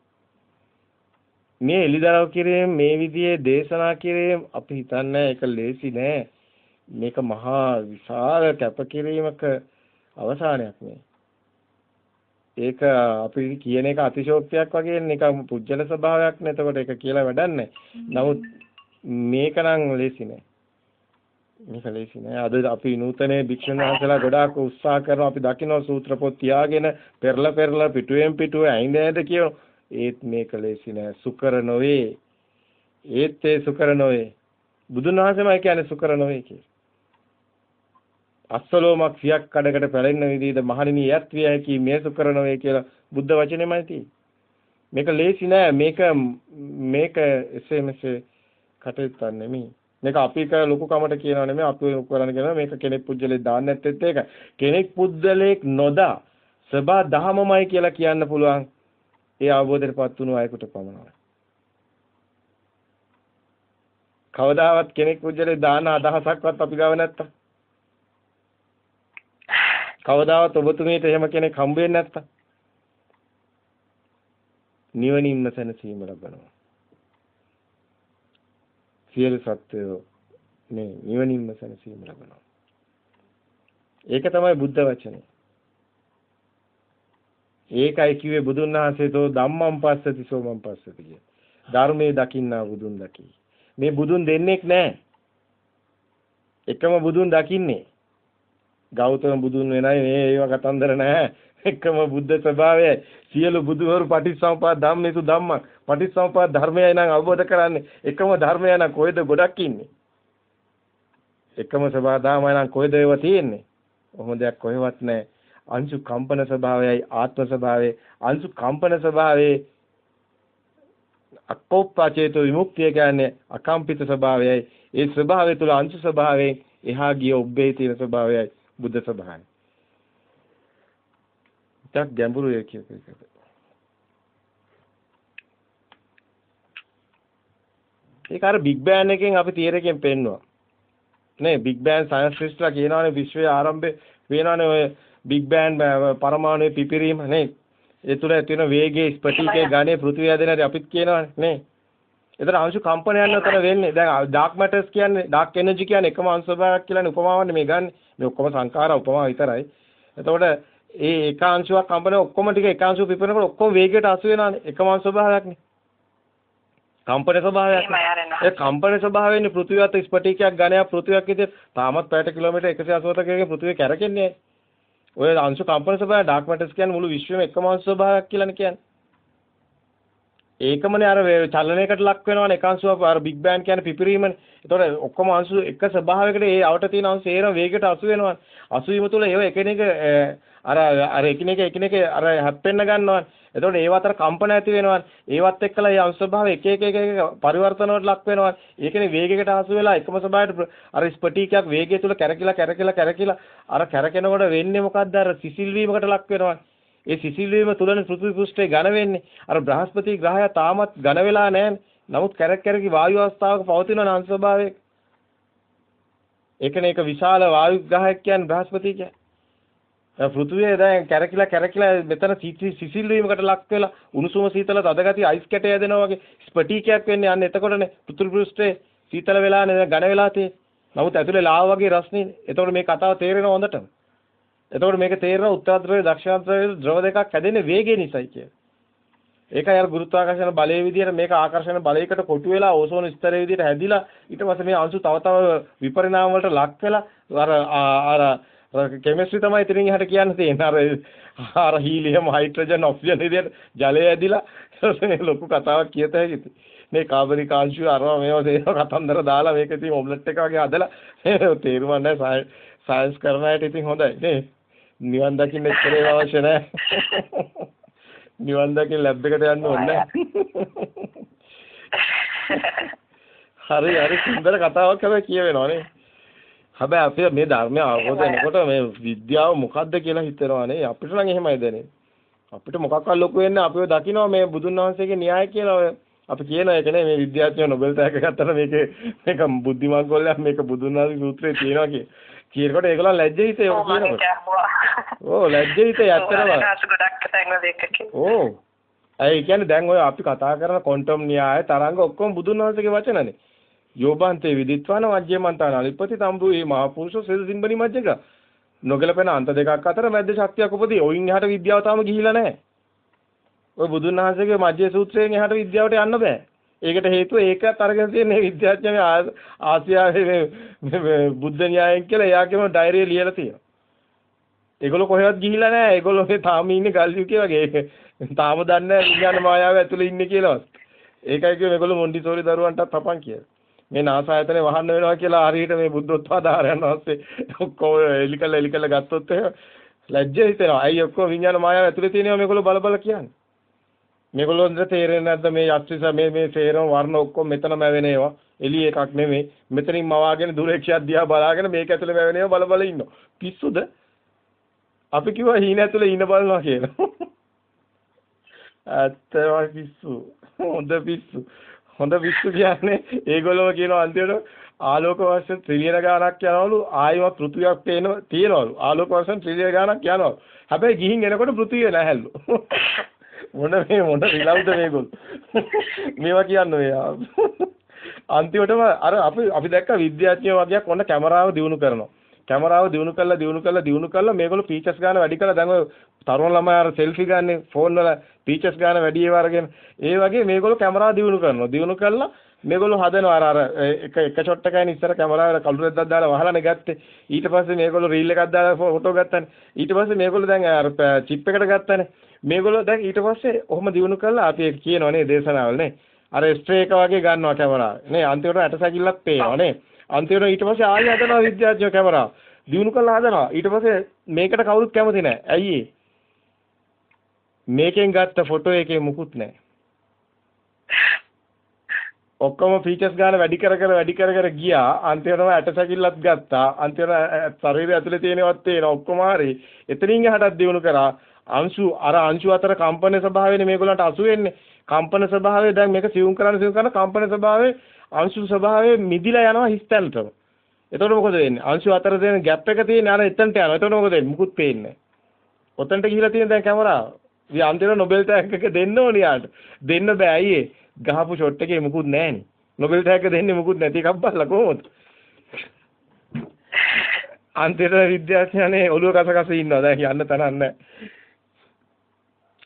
මේ එලිදරව් කිරීම මේ විදිහේ දේශනා කිරීම අපි හිතන්නේ ඒක ලේසි නෑ. මේක මහා විශාල කැපකිරීමක අවසානයක් නේ. ඒක අපි කියන එක අතිශෝක්තියක් වගේ නිකන් පුජ්‍යල ස්වභාවයක් නේ. එතකොට ඒක කියලා වැඩක් නමුත් මේක නම් ලේසි නෑ. මේක ලේසි නෑ. අද අපි නූතනයේ භික්ෂුන් වහන්සේලා ගොඩාක් උත්සාහ කරනවා අපි දකින්න සූත්‍ර පොත් තියාගෙන පෙරලා පෙරලා පිටුවෙන් පිටුව ඇයින්ද ඇයිද කියන ඒත් මේක ලේසි නෑ. සුකර නොවේ. ඒත් ඒ සුකර නොවේ. බුදුන් වහන්සේමයි කියන්නේ සුකර නොවේ කියලා. අස්සලෝමක් සියක් කඩකට පැලෙන්න විදිහට මහණෙනි යත් විය හැකි මේ සුකර නොවේ කියලා බුද්ධ වචනේමයි තියෙන්නේ. මේක ලේසි නෑ. මේක මේක එසේ මෙසේ කටයුත්තක් නෙමෙයි. මේක අපි ක ලොකු කමට කියනව නෙමෙයි අපි ලොකු කරන්න කියනවා මේක කෙනෙක් පුජ්‍යලෙක් දාන්න නැත්තේත් ඒක. කෙනෙක් පුද්දලෙක් නොදා සබා දහමමයි කියලා කියන්න පුළුවන්. ඒ අවබෝධයටපත් වුණු අයෙකුට පමණයි. කවදාවත් කෙනෙක් පුජ්‍යලෙක් දාන අදහසක්වත් අපි ගාව නැත්තම්. කවදාවත් ඔබතුමීට එහෙම කෙනෙක් හම්බ වෙන්නේ නැත්තම්. නිවනින්ම සැනසීම ලබනවා. සියලු සත්වයෝ මේ නිවනින්ම සැනසීම ලබනවා. ඒක තමයි බුද්ධ වචනේ. ඒකයි කිව්වේ බුදුන් වහන්සේ තෝ ධම්මං පස්සති සෝමං පස්සති කිය. ධර්මයේ දකින්නා බුදුන් දකි. මේ බුදුන් දෙන්නේක් නැහැ. එකම බුදුන් දකින්නේ. ගෞතම බුදුන් වෙනයි මේ ඒව කතන්දර නැහැ. එකම බුද්ධ ස්වභාවයයි. සියලු බුදුවරු පටිච්චසමුපාද ධම්මේසු ධම්මං පටිච්චසමුපාද ධර්මයයි නම් අවබෝධ කරන්නේ එකම ධර්මයයි නම් කොහෙද ගොඩක් ඉන්නේ එකම සබදාමයි නම් කොහෙද ඒව තියෙන්නේ කොහොම දෙයක් කොහෙවත් නැහැ අංශු කම්පන ස්වභාවයයි ආත්ම ස්වභාවයයි අංශු කම්පන ස්වභාවයේ අකෝප්පචේතෝ විමුක්තිය කියන්නේ අකම්පිත ස්වභාවයයි ඒ ස්වභාවය තුළ අංශු ස්වභාවයෙන් එහා ගිය ඔබ්බේ තියෙන ස්වභාවයයි බුද්ධ ස්වභාවය ටිකක් ගැඹුරුයි කියක එක. ඒක අර බිග් බෑන් එකෙන් අපි තියරකින් පෙන්නවා. නේ බිග් බෑන් සයන්ස් ෆිස්ට්ලා කියනවානේ විශ්වයේ ආරම්භයේ වෙනවානේ ඔය බිග් බෑන් පරමාණුයේ පිපිරීම නේ. ඒ තුල ඇති වෙන වේගයේ ස්පටිකයේ ඝනයේ පෘථිවිය හැදෙනාට අපිත් කියනවානේ නේ. එතන අංශු කම්පනයන් උතන වෙන්නේ. දැන් ඩාර්ක් මැටර්ස් කියන්නේ ඩාර්ක් එනර්ජි කියන්නේ එකම අංශ ස්වභාවයක් කියලානේ උපමාවන්නේ මේ ගන්න. මේ ඔක්කොම සංඛාර උපමා විතරයි. එතකොට ඒ ඒකාංශුවක් කම්පන ඔක්කොම ටික ඒකාංශුව පිපෙනකොට ඔක්කොම වේගයට අසු වෙනානේ එකම ස්වභාවයක්නේ. කම්පන ස්වභාවයක්. ඒ කම්පන ස්වභාවයෙන් පෘථිවියත් ස්පටිකයක් ඝනයක් පෘථිවියක් විදිහට තාමත් පැයට කිලෝමීටර් 180කකින් පෘථිවිය කැරකෙන්නේ ඔය අංශු කම්පන ස්වභාවය ඩාර්ක් මැටර්ස් කියන්නේ මුළු විශ්වෙම එකම අංශු ස්වභාවයක් කියලානේ කියන්නේ. ඒකමනේ අර චලනයකට ලක් වෙනවනේ එකාංශුව අර බිග් බෑන් කියන්නේ පිපිරීමනේ. ඒතකොට ඔක්කොම අංශු එක ස්වභාවයකට ඒ අවට තියෙන අංශු ඒරම වේගයට අසු වෙනවා. අසු වීම තුළ ඒව එකිනෙක අර අර එකිනෙක එකිනෙක අර හැප්පෙන්න ගන්නවා. එතකොට ඒව අතර කම්පන ඇති වෙනවා. ඒවත් එක්කලා ඒ අංශ ස්වභාව එක එක එක එක පරිවර්තන වලට ලක් වෙනවා. ඒකනේ වේගයකට හසු වෙලා එකම ස්වභාවයට අර ස්පටිකයක් වේගය තුල කැරකිලා කැරකිලා කැරකිලා අර කැරකෙනකොට වෙන්නේ මොකද්ද අර සිසිල් වීමකට ලක් වෙනවා. ඒ සිසිල් වීම තුලනේ පෘථිවි පෘෂ්ඨේ ඝන වෙන්නේ. අර බ්‍රහස්පති ග්‍රහය තාමත් ඝන වෙලා නැහැ. නමුත් කැරක් කැරකි වායු අවස්ථාවක පවතින අංශ ස්වභාවයක. ඒකනේ ඒක විශාල වායු ග්‍රහයක් කියන්නේ බ්‍රහස්පති කියන්නේ. පෘථුවිය දැන් කැරකිලා කැරකිලා මෙතන සිසිල් වීමකට ලක් වෙලා උණුසුම සීතල තද ගතිය අයිස් කැටය හැදෙනවා වගේ ස්පටිකයක් වෙන්නේ අන්න එතකොටනේ පෘථිවි පෘෂ්ඨේ සීතල වෙලානේ ඝන වෙලා තියෙන්නේ. නමුත් ඇතුලේ ලාව වගේ රස්නේ. එතකොට මේ කතාව තේරෙනව හොඳටම. එතකොට මේක තේරෙනවා උත්තර ද්‍රවය දක්ෂිණ ද්‍රවය ද්‍රව දෙකක් හැදෙන්නේ වේගය නිසායි කියලා. ඒකයි අර ගුරුත්වාකර්ෂණ බලයේ විදිහට මේක ආකර්ෂණ බලයකට කොටු වෙලා ඕසෝන ස්තරයේ විදිහට හැදිලා ඊට පස්සේ මේ අංශු තව තව විපරිණාම වලට ලක් වෙලා අර අර කෙමිස්ට්‍රි තමයි ඉතින් එහාට කියන්න තියෙන්නේ. අර අර හීලියම් හයිඩ්‍රජන් ඔක්සිජන් විදියට ජලය ඇදිලා ලොකු කතාවක් කියත හැකියි. මේ කාබනික අංශු අරවා මේවා දේන කතන්දර දාලා මේක ඉතින් ඔම්ලට් එක වගේ හදලා තේරුම් නැහැ සයන්ස් කරන අයට ඉතින් හොඳයි නේ. නිවන් දකින්න ඉතරේ අවශ්‍ය නැහැ. නිවන් දකින්න ලැබ් එකට යන්න ඕනේ හරි හරි සුන්දර කතාවක් හැබැයි කියවෙනවා නේ. හැබැයි අපි මේ ධර්මය අවබෝධ වෙනකොට මේ විද්‍යාව මොකද්ද කියලා හිතනවා නේ. අපිට නම් එහෙමයි දැනෙන්නේ. අපිට මොකක්වත් ලොකු වෙන්නේ අපිව දකිනවා මේ බුදුන් වහන්සේගේ න්‍යාය කියලා අපි කියන එක නේ මේ විද්‍යාඥයෝ නොබෙල් තෑග්ග ගත්තට මේක මේක බුද්ධිමත් ගොල්ලන් මේක බුදුන් වහන්සේ සූත්‍රයේ තියෙනවා කිය. කියනකොට ඒගොල්ලන් ලැජ්ජ හිතේ ඔය කියනකොට. ඕ ලැජ්ජ හිතේ ඇත්තටම. ඕ. ඒ කියන්නේ දැන් ඔය අපි කතා කරන ක්වොන්ටම් න්‍යාය තරංග ඔක්කොම බුදුන් වහන්සේගේ වචනනේ. යෝබන්තේ විදිත්වාන වජ්ජේමන්තාන අලිපති තම්බු මේ මහා පුරුෂ සෙල් සිම්බනි මජ්ජක නොගැලපෙන අන්ත දෙකක් අතර මැද ශක්තියක් උපදී. ඔයින් එහාට විද්‍යාව තාම ගිහිලා නැහැ. ඔය බුදුන් වහන්සේගේ මජ්ජේ සූත්‍රයෙන් එහාට විද්‍යාවට යන්න බෑ. ඒකට හේතුව ඒකත් අරගෙන තියෙන මේ විද්‍යාඥයන් ආසියාවේ මේ බුද්ධ න්‍යායයෙන් කියලා එයාගේම ඩයරිය ලියලා තියෙනවා. ඒගොල්ලෝ කොහෙවත් ගිහිලා නැහැ. ඒගොල්ලෝ මේ තාම ඉන්නේ ගල්යුකේ වගේ. තාම දන්නේ නැහැ විඥාන මායාව ඇතුලේ ඉන්නේ කියලාවත්. ඒකයි කිව්වේ මේගොල්ලෝ මොන්ටිසෝරි දරුවන්ටත් තපන් කියලා. මේ නාසායතනේ වහන්න වෙනවා කියලා හරියට මේ බුද්ධෝත්පාදාරයන් වහන්සේ ඔක්කොම එලිකල එලිකල ගත්තොත් එහෙම ලැජ්ජ හිතෙනවා. අයි ඔක්කොම විඥාන මායාව ඇතුලේ තියෙනවා මේගොල්ලෝ බල බල කියන්නේ. මේගොල්ලොන්ට තේරෙන්නේ නැද්ද මේ යස්තිස මේ මේ සේරම වර්ණ ඔක්කොම මෙතනම ඇවෙන ඒවා. එළිය එකක් නෙමෙයි. මෙතනින් මවාගෙන දුරේක්ෂයක් දිහා බලාගෙන මේක ඇතුලේ වැවෙන ඒවා බල බල ඉන්නවා. පිස්සුද? අපි කිව්වා හීන ඇතුලේ ඉන්න බලනවා කියලා. ඇත්තම පිස්සු. හොඳ පිස්සු. හොඳ පිස්සු කියන්නේ ඒගොල්ලෝ කියනවා අන්තිමට ආලෝක වර්ෂ ට්‍රිලියන ගාණක් යනවලු ආයෙත් පෘථිවියක් පේන තියෙනවලු. ආලෝක වර්ෂ ට්‍රිලියන ගාණක් යනවලු. හැබැයි ගිහින් එනකොට පෘථිවිය නැහැලු. මොන මේ මොන රිලව්ද මේගොල්ලෝ? මේවා කියන්නේ අන්තිමටම අර අපි අපි දැක්ක විද්‍යාඥයෝ වගේක් ඔන්න කැමරාව දිනු කරනවා. කැමරාව දිනු කරලා දිනු කරලා දිනු කරලා මේගොල්ලෝ ෆීචර්ස් ගන්න වැඩි කරලා දැන් ඔය තරුණ ළමයි අර සෙල්ෆි ගන්න ෆෝන් වල ෆීචර්ස් ගන්න වැඩි ඒවා අරගෙන. ඒ වගේ මේගොල්ලෝ කැමරාව දිනු කරනවා. දිනු කරලා මේගොල්ලෝ හදනවා. අර අර එක එක ෂොට් එකයිනේ ඉස්සර කැමරාව කලුර රෙද්දක් දාලා වහලානේ ගත්තේ. ඊට පස්සේ මේගොල්ලෝ රීල් එකක් දාලා ෆොටෝ ගත්තානේ. ඊට පස්සේ මේගොල්ලෝ දැන් අර චිප් එකට ගත්තානේ. මේගොල්ලෝ දැන් ඊට පස්සේ ඔහොම දිනු කරලා අපි ඒක කියනවා නේ දේශනාවල නේ. අර ස්ට්‍රේ එක වගේ ගන්නවා කැමරාව. නේ අන්තිමට ඇටසැකිල්ලක් පේනවා නේ. අන්තිමට ඊට පස්සේ ආයෙ හදනවා විද්‍යාඥයෝ කැමරාව. දිනු කරලා හදනවා. ඊට පස්සේ මේකට කවුරුත් කැමති නැහැ. ඇයි ඒ? මේකෙන් ගත්ත ෆොටෝ එකේ මුකුත් නැහැ. ඔක්කොම ෆීචර්ස් ගන්න වැඩි කර කර වැඩි කර කර ගියා අන්තිමටම ඇටසැකිල්ලත් ගත්තා අන්තිමට ශරීරය ඇතුලේ තියෙනවත් තේන ඔක්කොම හරි එතනින් එහාටත් දිනු කරා අංශු අර අංශු අතර කම්පන ස්වභාවයනේ මේගොල්ලන්ට අසු වෙන්නේ කම්පන ස්වභාවය දැන් මේක සිවුම් කරන්න සිවුම් කරන කම්පන ස්වභාවය අංශු ස්වභාවය මිදිලා යනවා හිස්තැනටම. එතකොට මොකද වෙන්නේ? අංශු අතර තියෙන ગેප් එක තියෙන අර එතනට යනවා. එතකොට මොකද වෙන්නේ? මුකුත් පේන්නේ නැහැ. ඔතනට ගිහිලා තියෙන දැන් කැමරාව. ඉතින් අන්තිමට නොබෙල් ටැග් එක දෙන්න ඕනේ යාට. දෙන්න බෑ අයියේ. ගහපු ෂොට් එකේ මුකුත් නැහැනේ. නොබෙල් ටැග් එක දෙන්නේ මුකුත් නැති එකක් බලලා කොහොමද? අන්තිමට විද්‍යාඥයනේ ඔළුව කස කස ඉන්නවා. දැන් යන්න තනක් නැහැ.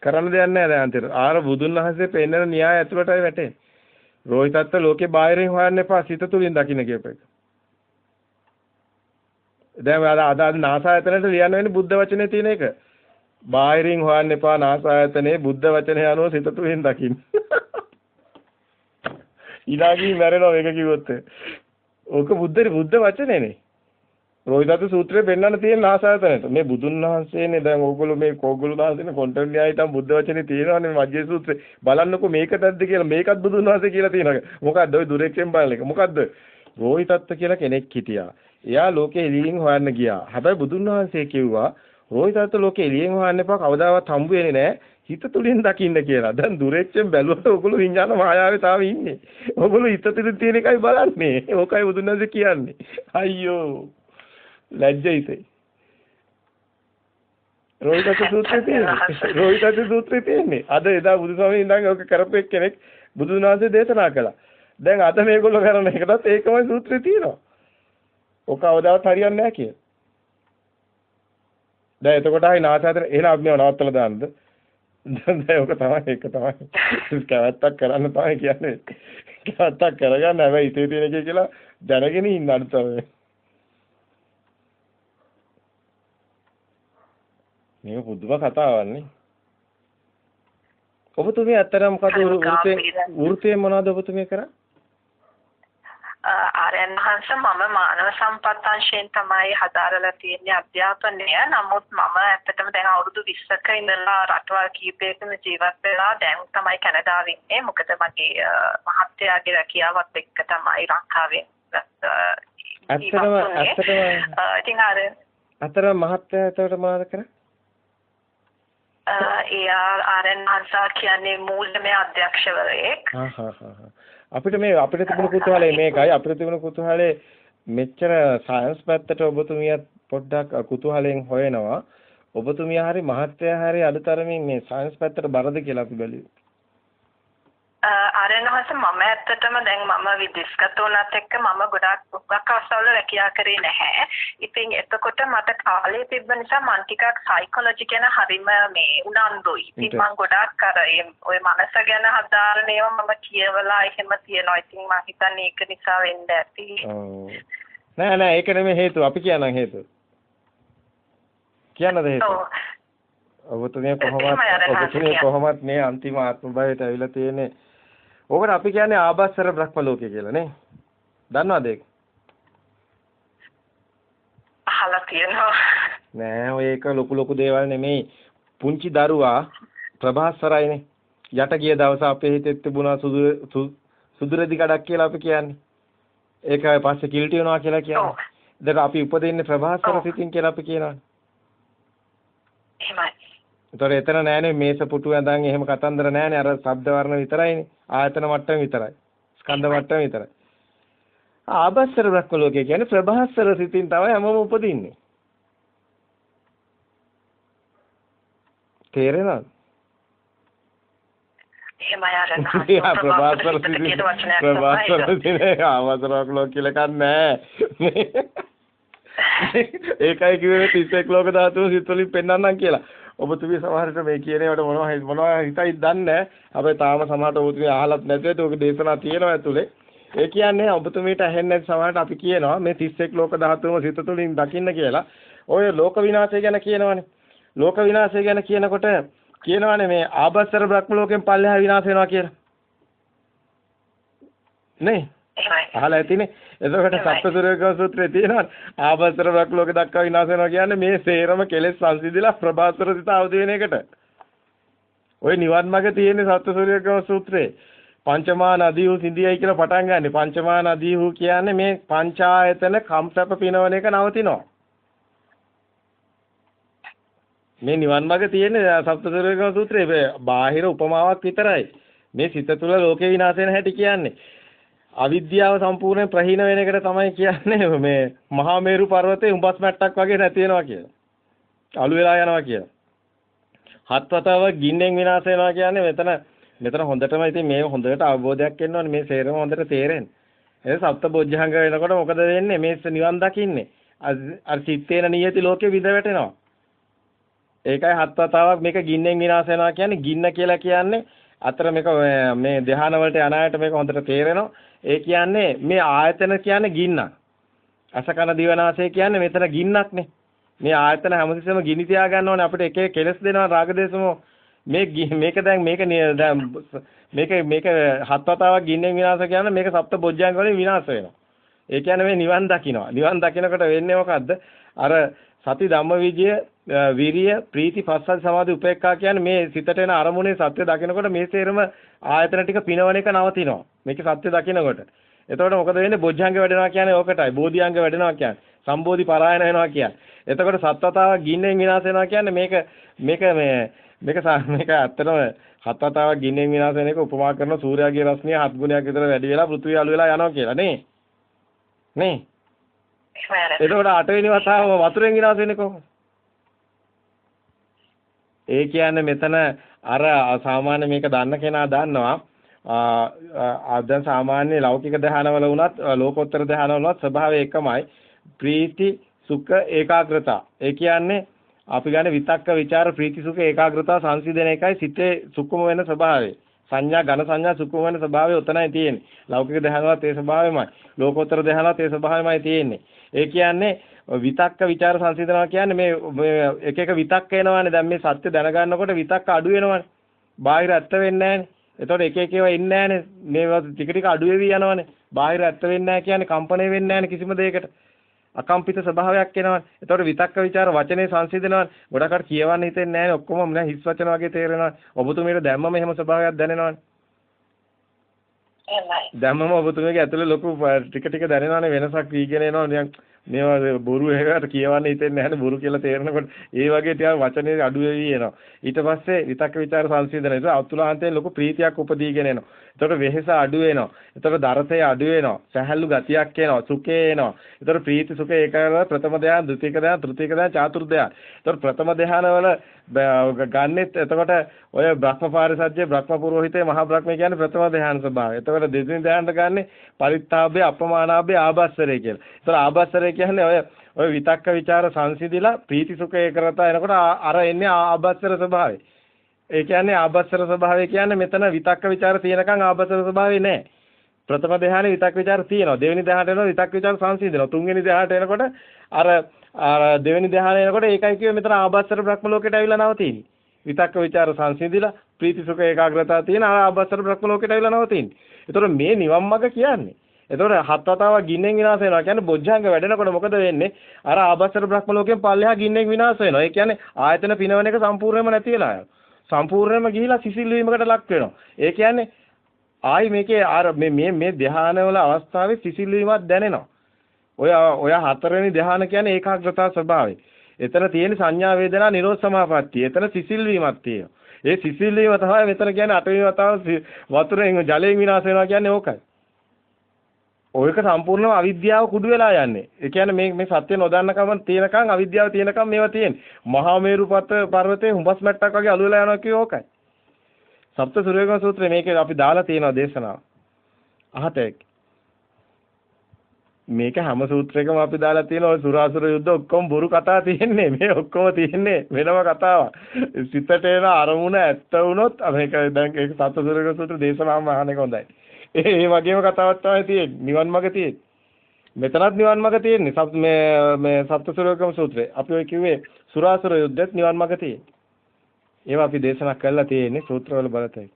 කරන්න දෙයක් නැහැ දැන් අන්තිමට. ආර බුදුන් වහන්සේ පෙන්නන න්‍යාය ඇතුළටයි වැටෙන්නේ. රෝහිතත්ත ලෝකේ බාහිරින් හොයන්න එපා සිත තුලින් දකින්න කියප එක. දැන් අද අද අද නාසායතනට ලියන්න වෙන්නේ බුද්ධ වචනේ තියෙන එක. බාහිරින් හොයන්න එපා නාසායතනේ බුද්ධ වචනේ අනුව සිත තුලින් දකින්න. ඊළඟී මැරෙනවා මේක කිව්වොත්. ඕක බුද්ධ බුද්ධ වචනේනේ. රෝහිතත් සූත්‍රයේ පෙන්වන්න තියෙන නාසායතනට. මේ බුදුන් වහන්සේනේ දැන් ඕගොල්ලෝ මේ කෝගොල්ලෝ දාලා තියෙන කොන්ටෙන්ට් න්‍යායයි තම බුද්ධ වචනේ තියෙනවානේ මජ්ජේ සූත්‍රේ. බලන්නකෝ මේකටද කියලා මේකත් බුදුන් වහන්සේ කියලා තියෙනවා. මොකද්ද ඔය දුරේක්ෂෙන් බලන එක? මොකද්ද? රෝහිතත්ත කියලා කෙනෙක් හිටියා. එයා ලෝකේ එළියෙන් හොයන්න ගියා. හැබැයි බුදුන් වහන්සේ කිව්වා රෝහිතත්ත ලෝකේ එළියෙන් හොයන්න එපා කවදාවත් හම්බ වෙන්නේ නැහැ. හිත තුලින් දකින්න කියලා. දැන් දුරෙච්චෙන් බැලුවට ඔගොල්ලෝ විඤ්ඤාණ මායාවේ තාම ඉන්නේ. ඔගොල්ලෝ හිත තුලින් තියෙන එකයි බලන්නේ. ඕකයි බුදුන් වහන්සේ කියන්නේ. අයියෝ. ලැජ්ජයිතේ. රෝහිතත් සූත්‍රයේ තියෙන්නේ. රෝහිතත් සූත්‍රයේ තියෙන්නේ. අද එදා බුදුසමයේ ඉඳන් ඔක කරපු කෙනෙක් බුදුන් වහන්සේ දේශනා කළා. දැන් අද මේගොල්ලෝ කරන එකටත් ඒකමයි සූත්‍රයේ තියෙනවා. ඔක අවදාවත් හරියන්නේ නැහැ කියලා. දැන් එතකොට ආයි නාසාතර එහෙනම් අපි මේව නවත්තලා දාන්නද? දැන් ඔක තමයි ඒක තමයි. කැවැත්තක් කරන්න තමයි කියන්නේ. කැවැත්තක් කරගන්න හැබැයි ඉතේ තියෙන කියලා දැනගෙන ඉන්න අනිත් මේක පුදුම කතාවක් නේ. ඔබතුමිය ඇත්තටම මොකද වෘත්තේ වෘත්තේ මොනවද ඔබතුමිය කරන්නේ? අර ආරයන්හංශ මම මානව සම්පත් අංශයෙන් තමයි හදාරලා තියෙන්නේ අධ්‍යාපනය. නමුත් මම ඇත්තටම දැන් අවුරුදු 20ක ඉඳලා රටවල් කීපයකම ජීවත් වෙලා දැන් තමයි කැනඩාවේ ඉන්නේ. මොකද මගේ මහත්තයාගේ රැකියාවත් එක්ක තමයි ලංකාවේ ඇත්තටම ඇත්තටම ඉතින් අර අතර මහත්තයා එතකොට මොනවද කරන්නේ? Uh, ඒ ආරයන්හංශ කියන්නේ මූල්‍යමය අධ්‍යක්ෂවරයෙක්. හා හා හා අපිට මේ අපිට තිබුණු කුතුහලය මේකයි. අපිට තිබුණු කුතුහලේ මෙච්චර සයන්ස් පැත්තට ඔබතුමියත් පොඩ්ඩක් කුතුහලයෙන් හොයනවා. ඔබතුමිය හරි මහත්ය හරි අඩතරමින් මේ සයන්ස් පැත්තට බරද කියලා අපි බැලුවේ. ආරයන්හස මම ඇත්තටම දැන් මම විදේශගත වුණත් එක්ක මම ගොඩාක් ගොඩක් අවස්ථාවල රැකියා කරේ නැහැ. ඉතින් එතකොට මට කාලය තිබ්බ නිසා මම ටිකක් සයිකොලොජි ගැන හරිම මේ උනන්දුයි. ඉතින් මම ගොඩාක් අර ඔය මනස ගැන හදාරන ඒවා මම කියවලා එහෙම තියෙනවා. ඉතින් මම හිතන්නේ ඒක නිසා වෙන්න ඇති. නෑ නෑ ඒක නෙමෙයි හේතුව. අපි කියනනම් හේතුව. කියන්නද හේතුව? ඔබතුමිය කොහොමද ඔබතුමිය කොහොමද මේ අන්තිම ආත්ම භවයට ඇවිල්ලා තියෙන්නේ ඕකට අපි කියන්නේ ආභස්සර බ්‍රහ්ම ලෝකය කියලා නේ. දන්නවද ඒක? අහලා තියෙනවා. නෑ ඔය ඒක ලොකු ලොකු දේවල් නෙමෙයි. පුංචි දරුවා ප්‍රභාස්වරයිනේ. යට ගිය දවස අපේ හිතෙත් තිබුණා සුදු සුදුරදි කඩක් කියලා අපි කියන්නේ. ඒක පස්සේ කිල්ටි වෙනවා කියලා කියන්නේ. දැන් අපි උපදින්නේ ප්‍රභාස්වර සිතින් කියලා අපි කියනවා. එහෙමයි. ඒතර එතන නෑනේ මේස පුටු ඇඳන් එහෙම කතන්දර නෑනේ අර ශබ්ද වර්ණ විතරයිනේ ආයතන මට්ටම විතරයි. ස්කන්ධ මට්ටම විතරයි. ආබස්සර බ්‍රහ්ම ලෝකය කියන්නේ ප්‍රභාස්වර සිතින් තමයි හැමෝම උපදින්නේ. තේරෙනවද? එහෙමයි අර ප්‍රභාස්වර සිතින් ප්‍රභාස්වර සිතින් ආවසරක් ලෝක කියලා කන්නේ ඒකයි කිව්වේ 31 ලෝක ධාතුව සිත් වලින් පෙන්වන්නම් කියලා ඔබතුමිය සමහරට මේ කියන ඒවාට මොනවා මොනවා හිතයිද දන්නේ නැහැ. හැබැයි තාම සමහරට ඔබතුමිය අහලත් නැතුව ඒක දේශනා තියෙනවා ඇතුලේ. ඒ කියන්නේ ඔබතුමියට ඇහෙන්නේ නැති සමහරට අපි කියනවා මේ 31 ලෝක ධාතුම සිත තුළින් දකින්න කියලා. ඔය ලෝක විනාශය ගැන කියනවනේ. ලෝක විනාශය ගැන කියනකොට කියනවනේ මේ ආබස්සර බ්‍රහ්ම ලෝකෙන් පල්ලෙහා විනාශ වෙනවා කියලා. නේ? අහලා ඇතිනේ. එතකොට සප්තසූරයක සූත්‍රයේ තියෙනවා ආභස්තර බ්‍රහ්මලෝක දක්වා විනාශ වෙනවා කියන්නේ මේ සේරම කෙලෙස් සංසිඳිලා ප්‍රභාස්වර සිත අවදි වෙන එකට. ওই නිවන් මාර්ග තියෙන්නේ සප්තසූරයක සූත්‍රයේ. පංචමා නදීහු සිඳියයි කියලා පටන් ගන්නෙ. පංචමා නදීහු කියන්නේ මේ පංචායතන කම්සප පිනවන එක නවතිනවා. මේ නිවන් මාර්ග තියෙන්නේ සප්තසූරයක සූත්‍රයේ බාහිර උපමාවක් විතරයි. මේ සිත තුළ ලෝකේ විනාශ වෙන හැටි කියන්නේ. අවිද්‍යාව සම්පූර්ණයෙන් ප්‍රහීන වෙන එකට තමයි කියන්නේ මේ මහා මේරු පර්වතේ උඹස් මැට්ටක් වගේ නැති වෙනවා කියලා. අලු වෙලා යනවා කියලා. හත්වතාව ගින්නෙන් විනාශ වෙනවා කියන්නේ මෙතන මෙතන හොඳටම ඉතින් මේ හොඳට අවබෝධයක් එන්න ඕනේ මේ සේරම හොඳට තේරෙන්න. ඒ සප්තබොජ්ජංග වෙනකොට මොකද වෙන්නේ? මේ නිවන් දකින්නේ. අර චිත්තේන නියති ලෝකේ විඳ වැටෙනවා. ඒකයි හත්වතාවක් මේක ගින්නෙන් විනාශ වෙනවා කියන්නේ ගින්න කියලා කියන්නේ අතර මේක මේ ධ්‍යාන වලට යන අයට මේක හොඳට තේරෙනවා. ඒ කියන්නේ මේ ආයතන කියන්නේ ගින්නක්. අසකන දිවනාසය කියන්නේ මෙතන ගින්නක්නේ. මේ ආයතන හැමතිස්සෙම ගිනි තියා ගන්න ඕනේ අපිට එක එක කෙලස් දෙනවා රාගදේශම මේ මේක දැන් මේක දැන් මේක මේක හත්වතාවක් ගින්නෙන් විනාශ කියන මේක සප්ත බොජ්ජංග වලින් විනාශ වෙනවා. ඒ කියන්නේ මේ නිවන් දකින්නවා. නිවන් දකින්නකොට වෙන්නේ මොකද්ද? අර සති ධම්මවිජය විරිය ප්‍රීති පස්සද්ධ සමාධි උපේක්ඛා කියන්නේ මේ සිතට එන අරමුණේ සත්‍ය දකිනකොට මේ සේරම ආයතන ටික පිනවන එක නවතිනවා. මේක සත්‍ය දකිනකොට. එතකොට මොකද වෙන්නේ? බොජ්ජංග වැඩෙනවා කියන්නේ ඕකටයි. බෝධිඅංග වැඩෙනවා කියන්නේ. සම්බෝධි පරායන වෙනවා කියන්නේ. එතකොට සත්වතාවක් ගින්නෙන් විනාශ වෙනවා කියන්නේ මේක මේක මේ මේක මේක ඇත්තටම හත්වතාවක් ගින්නෙන් විනාශ වෙන එක උපමා කරන සූර්යාගේ රශ්මිය හත් ගුණයක් විතර වැඩි වෙලා පෘථිවිය අලු වෙලා යනවා කියලා නේ. නේ? එතකොට අටවෙනි වතාව වතුරෙන් විනාශ වෙන්නේ කොහොමද? ඒ කියන්නේ මෙතන අර සාමාන්‍ය මේක දන්න කෙනා දන්නවා. ආ දැන් සාමාන්‍ය ලෞකික ධානවල වුණත් ලෝකෝත්තර ධානවල වුණත් ස්වභාවය එකමයි. ප්‍රීති සුඛ ඒකාග්‍රතා. ඒ කියන්නේ අපි ගන්න විතක්ක ਵਿਚාර ප්‍රීති සුඛ ඒකාග්‍රතා සංසිඳන එකයි සිතේ සුකුම වෙන ස්වභාවය. සංඥා ඝන සංඥා සුකුම වෙන ස්වභාවය උතනයි තියෙන්නේ. ලෞකික ධානවලත් ඒ ස්වභාවයමයි. ලෝකෝත්තර ධානවලත් ඒ ස්වභාවයමයි තියෙන්නේ. ඒ කියන්නේ විතක්ක ਵਿਚාර සංසිඳනවා කියන්නේ මේ එක එක විතක්ක එනවානේ. දැන් මේ සත්‍ය දැනගන්නකොට විතක්ක අඩු වෙනවානේ. බාහිර ඇත්ත වෙන්නේ නැහනේ. එතකොට එක එක ඒවා ඉන්නේ නැහනේ. මේවා ටික ටික අඩු වෙවි යනවානේ. බාහිර ඇත්ත වෙන්නේ නැහැ කියන්නේ කම්පණය වෙන්නේ නැහනේ කිසිම දෙයකට. අකම්පිත ස්වභාවයක් එනවානේ. එතකොට විතක්ක විචාර වචනේ සංසිඳනවානේ. ගොඩක් අර කියවන්න හිතෙන්නේ නැහනේ. ඔක්කොම නෑ හිස් වචන වගේ තේරෙනවා. ඔබතුමීට දැම්මම එහෙම ස්වභාවයක් දැනෙනවානේ. දැම්මම ඔබතුමීගේ ඇතුලේ ලොකු ටික ටික දැනෙනවානේ වෙනසක් වීගෙන එනවා නිකන් මේවා බොරු එකකට කියවන්න හිතෙන්නේ නැහැනේ බොරු කියලා තේරෙනකොට ඒ වගේ ටිකක් වචනේ අඩු වෙවි එනවා. ඊට පස්සේ විතක්ක ਵਿਚාර සංසිඳන. ඒක අතුලාන්තයෙන් ලොකු ප්‍රීතියක් උපදීගෙන එනවා. එතකොට වෙහෙස අඩු වෙනවා. එතකොට දරතේ අඩු වෙනවා. සැහැල්ලු ගතියක් එනවා. සුඛේ එනවා. එතකොට ප්‍රීති සුඛේ ඒකාර ප්‍රථම ධ්‍යාන, ද්විතීක ධ්‍යාන, තෘතීක ධ්‍යාන, චාතුර්ථ ධ්‍යාන. එතකොට ප්‍රථම ධ්‍යානවල ගන්නෙත් එතකොට ඔය බ්‍රහ්මපාරිසජ්ජේ බ්‍රහ්මපුරෝහිතේ මහා බ්‍රහ්මය කියන්නේ ප්‍රථම ධ්‍යාන ස්වභාවය. එතකොට දෙවෙනි ධ්‍යානට ගන්නෙ පරිත්තාභය, අපමානාභය, ආබස්සරය කියලා. එතකොට ආබස්සරය කියන්නේ ඔය ඔය විතක්ක ਵਿਚාර සංසිඳිලා ප්‍රීති සුඛේ කරතා එනකොට අර එන්නේ ආබස්සර ස්වභාවය. ඒ කියන්නේ ආබස්සර ස්වභාවය කියන්නේ මෙතන විතක්ක ਵਿਚාර තියෙනකන් ආබස්සර ස්වභාවය නැහැ. ප්‍රථම ධ්‍යානෙ විතක් ਵਿਚාර තියෙනවා. දෙවෙනි ධ්‍යානට එනකොට විතක් ਵਿਚාර සංසිඳනවා. තුන්වෙනි ධ්‍යානට එනකොට අර අර දෙවෙනි ධ්‍යානෙ එනකොට ඒකයි කිව්වේ මෙතන ආබස්සර බ්‍රහ්ම ලෝකයට ඇවිල්ලා නවතින්නේ. විතක්ක ਵਿਚාර සංසිඳිලා ප්‍රීති සුඛ ඒකාග්‍රතාව තියෙන අර ආබස්සර බ්‍රහ්ම ලෝකයට ඇවිල්ලා නවතින්නේ. ඒතකොට මේ නිවන් මඟ කියන්නේ. ඒතකොට හත් වතාවක් ගින්නෙන් විනාශ වෙනවා කියන්නේ බොජ්ජංග වැඩෙනකොට මොකද වෙන්නේ? අර ආබස්සර බ්‍රහ්ම ලෝකයෙන් පල්ලෙහා ගින්නෙන් විනාශ වෙනවා. ඒ කියන්නේ ආයතන පිනවන එක සම්පූර්ණයෙන්ම නැති වෙලා යනවා. සම්පූර්ණයෙන්ම ගිහිලා සිසිල් වීමකට ලක් වෙනවා. ඒ කියන්නේ ආයි මේකේ අර මේ මේ මේ ධානවල අවස්ථාවේ සිසිල් වීමක් දැනෙනවා. ඔය ඔය හතරවෙනි ධ්‍යාන කියන්නේ ඒකාග්‍රතාව ස්වභාවය. එතන තියෙන සංඥා වේදනා නිරෝධ සමාපත්තිය. එතන සිසිල් වීමක් තියෙනවා. ඒ සිසිල් වීම තමයි මෙතන කියන්නේ අටවෙනි වතාව වතුරෙන් ජලයෙන් විනාශ වෙනවා කියන්නේ ඕකයි. ඔයක සම්පූර්ණව අවිද්‍යාව කුඩු වෙලා යන්නේ. ඒ කියන්නේ මේ මේ සත්‍ය නොදන්නකම තියෙනකන් අවිද්‍යාව තියෙනකන් මේවා තියෙන්නේ. මහා මේරු පර්වතයේ හුඹස් මැට්ටක් වගේ අළු වෙලා යනවා කියෝ ඕකයි. සප්ත සූර්යගම සූත්‍රයේ මේක අපි දාලා තියෙනවා දේශනාව. අහතේ මේක හැම සූත්‍රයකම අපි දාලා තියෙන ඔය සුරාසුර යුද්ධ ඔක්කොම බොරු කතා තියෙන්නේ මේ ඔක්කොම තියෙන්නේ වෙනම කතාවක් සිතට එන අරමුණ ඇත්ත වුණොත් මේක දැන් ඒක සත්සුරක සූත්‍ර දේශනාවම අහන එක හොඳයි ඒ වගේම කතාවක් තමයි තියෙන්නේ නිවන් මාර්ග තියෙන්නේ මෙතනත් නිවන් මාර්ග තියෙන්නේ සප් මේ මේ සත්සුරකම සූත්‍රේ අපි ඔය කිව්වේ සුරාසුර යුද්ධෙත් නිවන් මාර්ග තියෙන්නේ ඒවා අපි දේශනා කරලා තියෙන්නේ සූත්‍රවල බලතයි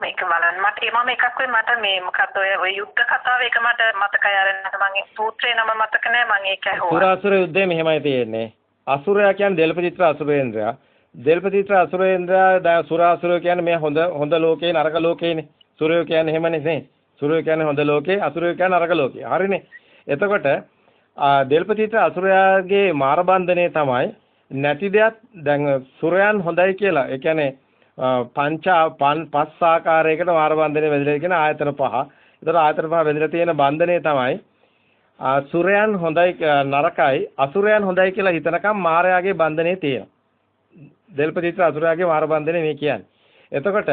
මේක බලන්න මට ඒ මම එකක් වෙයි මට මේ මොකද්ද ඔය ඔය යුද්ධ කතාව ඒක මට මතකයි අර මම සූත්‍රේ නම මතක නැහැ මම ඒක ඇහුවා. සුරාසුර යුද්ධය මෙහෙමයි තියෙන්නේ. අසුරයා කියන්නේ දෙල්පචිත්‍ර අසුරේන්ද්‍රයා. දෙල්පචිත්‍ර අසුරේන්ද්‍රයා දැන් සුරාසුරය කියන්නේ මේ හොඳ හොඳ ලෝකේ නරක ලෝකේනේ. සුරයෝ කියන්නේ එහෙමනේ නේ. සුරයෝ කියන්නේ හොඳ ලෝකේ අසුරයෝ කියන්නේ නරක ලෝකේ. හරිනේ. එතකොට දෙල්පචිත්‍ර අසුරයාගේ මාරබන්ධනේ තමයි නැති දෙයක් දැන් සුරයන් හොඳයි කියලා. ඒ කියන්නේ පංච පස් ආකාරයකට වාර බන්ධනේ වැදිලා කියන ආයතන පහ. ඒතර ආයතන පහ වැදිලා තියෙන බන්ධනේ තමයි සුරයන් හොඳයි නරකයි අසුරයන් හොඳයි කියලා හිතනකම් මායාගේ බන්ධනේ තියෙනවා. දෙල්පතිත්‍ර අසුරයාගේ මාර බන්ධනේ මේ කියන්නේ. එතකොට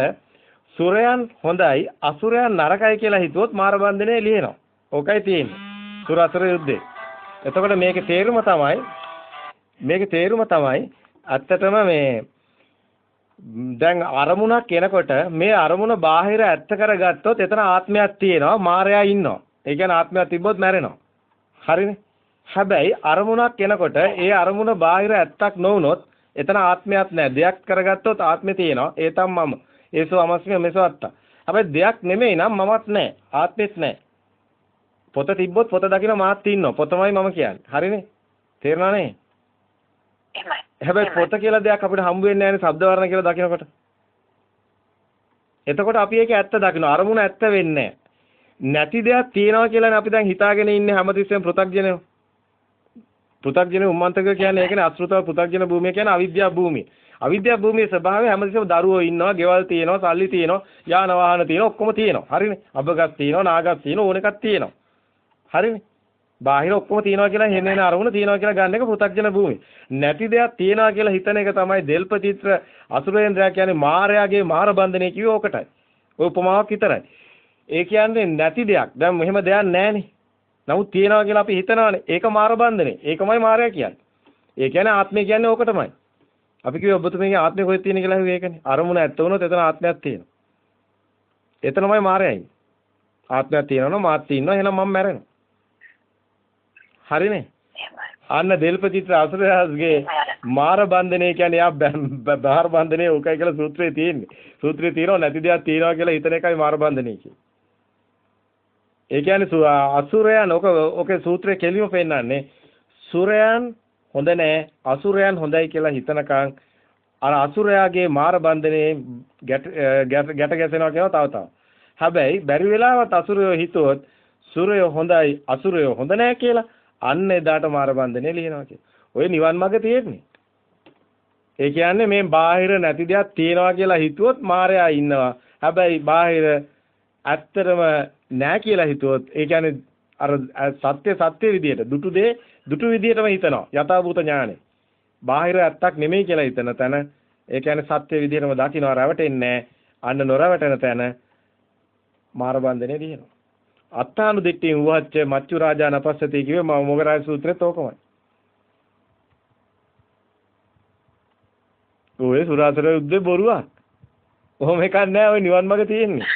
සුරයන් හොඳයි අසුරයන් නරකයි කියලා හිතුවොත් මාර බන්ධනේ ලියනවා. ඕකයි තියෙන්නේ. සුර අසුර යුද්ධේ. එතකොට මේකේ තේරුම තමයි මේකේ තේරුම තමයි ඇත්තටම මේ දැන් අරමුණක් එනකොට මේ අරමුණ බාහිර ඇත්ත කරගත්තොත් එතන ආත්මයක් තියෙනවා මායя ඉන්නවා. ඒ කියන්නේ ආත්මයක් තිබ්බොත් මැරෙනවා. හරිනේ? හැබැයි අරමුණක් එනකොට ඒ අරමුණ බාහිර ඇත්තක් නොවුනොත් එතන ආත්මයක් නැහැ. දෙයක් කරගත්තොත් ආත්මේ තියෙනවා. ඒ තම මම. ඒසෝ අමස්මි මෙසවත්ත. හැබැයි දෙයක් නෙමෙයි නම් මමත් නැහැ. ආත්මෙත් නැහැ. පොත තිබ්බොත් පොත දකින්න මාත් ඉන්නවා. පොතමයි මම කියන්නේ. හරිනේ? තේරුණා නේ? එහෙමයි. හැබැයි පොත කියලා දෙයක් අපිට හම්බ වෙන්නේ නැහැ නේ ශබ්ද වර්ණ කියලා දකිනකොට. එතකොට අපි ඒක ඇත්ත දකින්න අරමුණ ඇත්ත වෙන්නේ නැති දෙයක් තියෙනවා කියලානේ අපි දැන් හිතාගෙන ඉන්නේ හැමතිස්සෙම පෘථග්ජනය. පෘථග්ජන උම්මන්තක කියන්නේ ඒකනේ අසෘතව පෘථග්ජන භූමිය කියන්නේ අවිද්‍යා භූමිය. අවිද්‍යා භූමියේ ස්වභාවය හැමතිස්සෙම දරුවෝ ඉන්නවා, ගෙවල් තියෙනවා, සල්ලි තියෙනවා, යාන වාහන තියෙනවා, ඔක්කොම තියෙනවා. හරිනේ. අබගස් තියෙනවා, නාගස් තියෙනවා, ඕන එකක් තියෙනවා. හරිනේ. බාහිර ඔක්කොම තියනවා කියලා හෙන්න එන අරමුණ තියනවා කියලා ගන්න එක පෘථග්ජන භූමිය. නැති දෙයක් තියනවා කියලා හිතන එක තමයි දෙල්පචිත්‍ර අසුරේන්ද්‍රයා කියන්නේ මායාගේ මාර බන්ධනේ කිව්ව ඕකටයි. ඔය උපමාවක් විතරයි. ඒ කියන්නේ නැති දෙයක්. දැන් මෙහෙම දෙයක් නැහනේ. නමුත් තියනවා කියලා අපි හිතනවානේ. ඒක මාර බන්ධනේ. ඒකමයි මායя කියන්නේ. ඒ කියන්නේ ආත්මය කියන්නේ ඕකටමයි. අපි කිව්වේ ඔබතුමීගේ ආත්මය කොහෙද තියෙන කියලා හිතුවේ ඒකනේ. අරමුණ ඇත්ත වුණොත් එතන ආත්මයක් තියෙනවා. එතනමයි මායයි. ආත්මයක් තියෙනවා නම් මාත් ඉන්නවා එහෙනම් මම මැරෙනවා. හරිනේ. අන්න දෙල්පතිත්‍ර අසුරයාස්ගේ මාර බන්ධනය කියන්නේ යා බාහිර බන්ධනය උකයි කියලා සූත්‍රයේ තියෙන්නේ. සූත්‍රයේ තියෙනවා නැති දෙයක් තියෙනවා කියලා හිතන එකයි මාර බන්ධනය කියන්නේ. ඒ කියන්නේ අසුරයන් ඔක ඔකේ සූත්‍රයේ කෙලිම පෙන්නන්නේ සුරයන් හොඳ නැහැ අසුරයන් හොඳයි කියලා හිතනකන් අර අසුරයාගේ මාර බන්ධනේ ගැට ගැට ගැසෙනවා කියනවා තව තව. හැබැයි බැරි වෙලාවත් අසුරයෝ හිතුවොත් සුරයෝ හොඳයි අසුරයෝ හොඳ නැහැ කියලා අන්න එදාට මාර බන්ධනේ ලියනවා කියලා. ඔය නිවන් මාර්ග තියෙන්නේ. ඒ කියන්නේ මේ බාහිර නැති දෙයක් තියනවා කියලා හිතුවොත් මායя ඉන්නවා. හැබැයි බාහිර ඇත්තටම නැහැ කියලා හිතුවොත් ඒ කියන්නේ අර සත්‍ය සත්‍ය විදියට දුටු දේ දුටු විදියටම හිතනවා. යථාභූත ඥානෙ. බාහිර ඇත්තක් නෙමෙයි කියලා හිතන තැන ඒ කියන්නේ සත්‍ය විදියටම දකින්නවා රැවටෙන්නේ අන්න නොරැවටෙන තැන මාර බන්ධනේ දිනනවා. අත්තානු දිට්ඨි උවච්ච මච්චු රාජා නපස්සති කිව්වේ මම මොගරාජ සූත්‍රෙත් ඕකමයි. ඔය සුරාසර යුද්ධේ බොරුවක්. ඔහොම එකක් නෑ ඔය නිවන් මාර්ග තියෙන්නේ.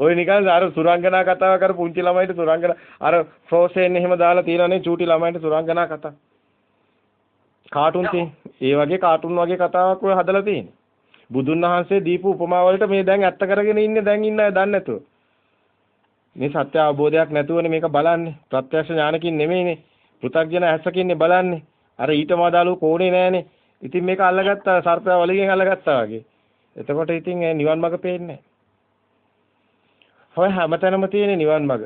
ඔය නිකන් අර සුරංගනා කතාව කර පුංචි ළමයිට සුරංගනා අර ෆ්‍රෝසෙන් එහෙම දාලා තියෙනනේ චූටි ළමයින්ට සුරංගනා කතා. කාටුන් ඒ වගේ කාටුන් වගේ කතාවක් ඔය හදලා තියෙන්නේ. බුදුන් වහන්සේ දීපු උපමා වලට මේ දැන් ඇත්ත කරගෙන ඉන්නේ දැන් ඉන්න අය දන්නේ නැතුව. මේ සත්‍ය අවබෝධයක් නැතුවනේ මේක බලන්නේ. ප්‍රත්‍යක්ෂ ඥානකින් නෙමෙයිනේ. පෘථග්ජන ඇසකින්නේ බලන්නේ. අර ඊට මදාලු කෝණේ නෑනේ. ඉතින් මේක අල්ලගත්තා සර්පයා වලිගෙන් අල්ලගත්තා වගේ. එතකොට ඉතින් නිවන් මඟ පේන්නේ නැහැ. හැමතැනම තියෙන නිවන් මඟ.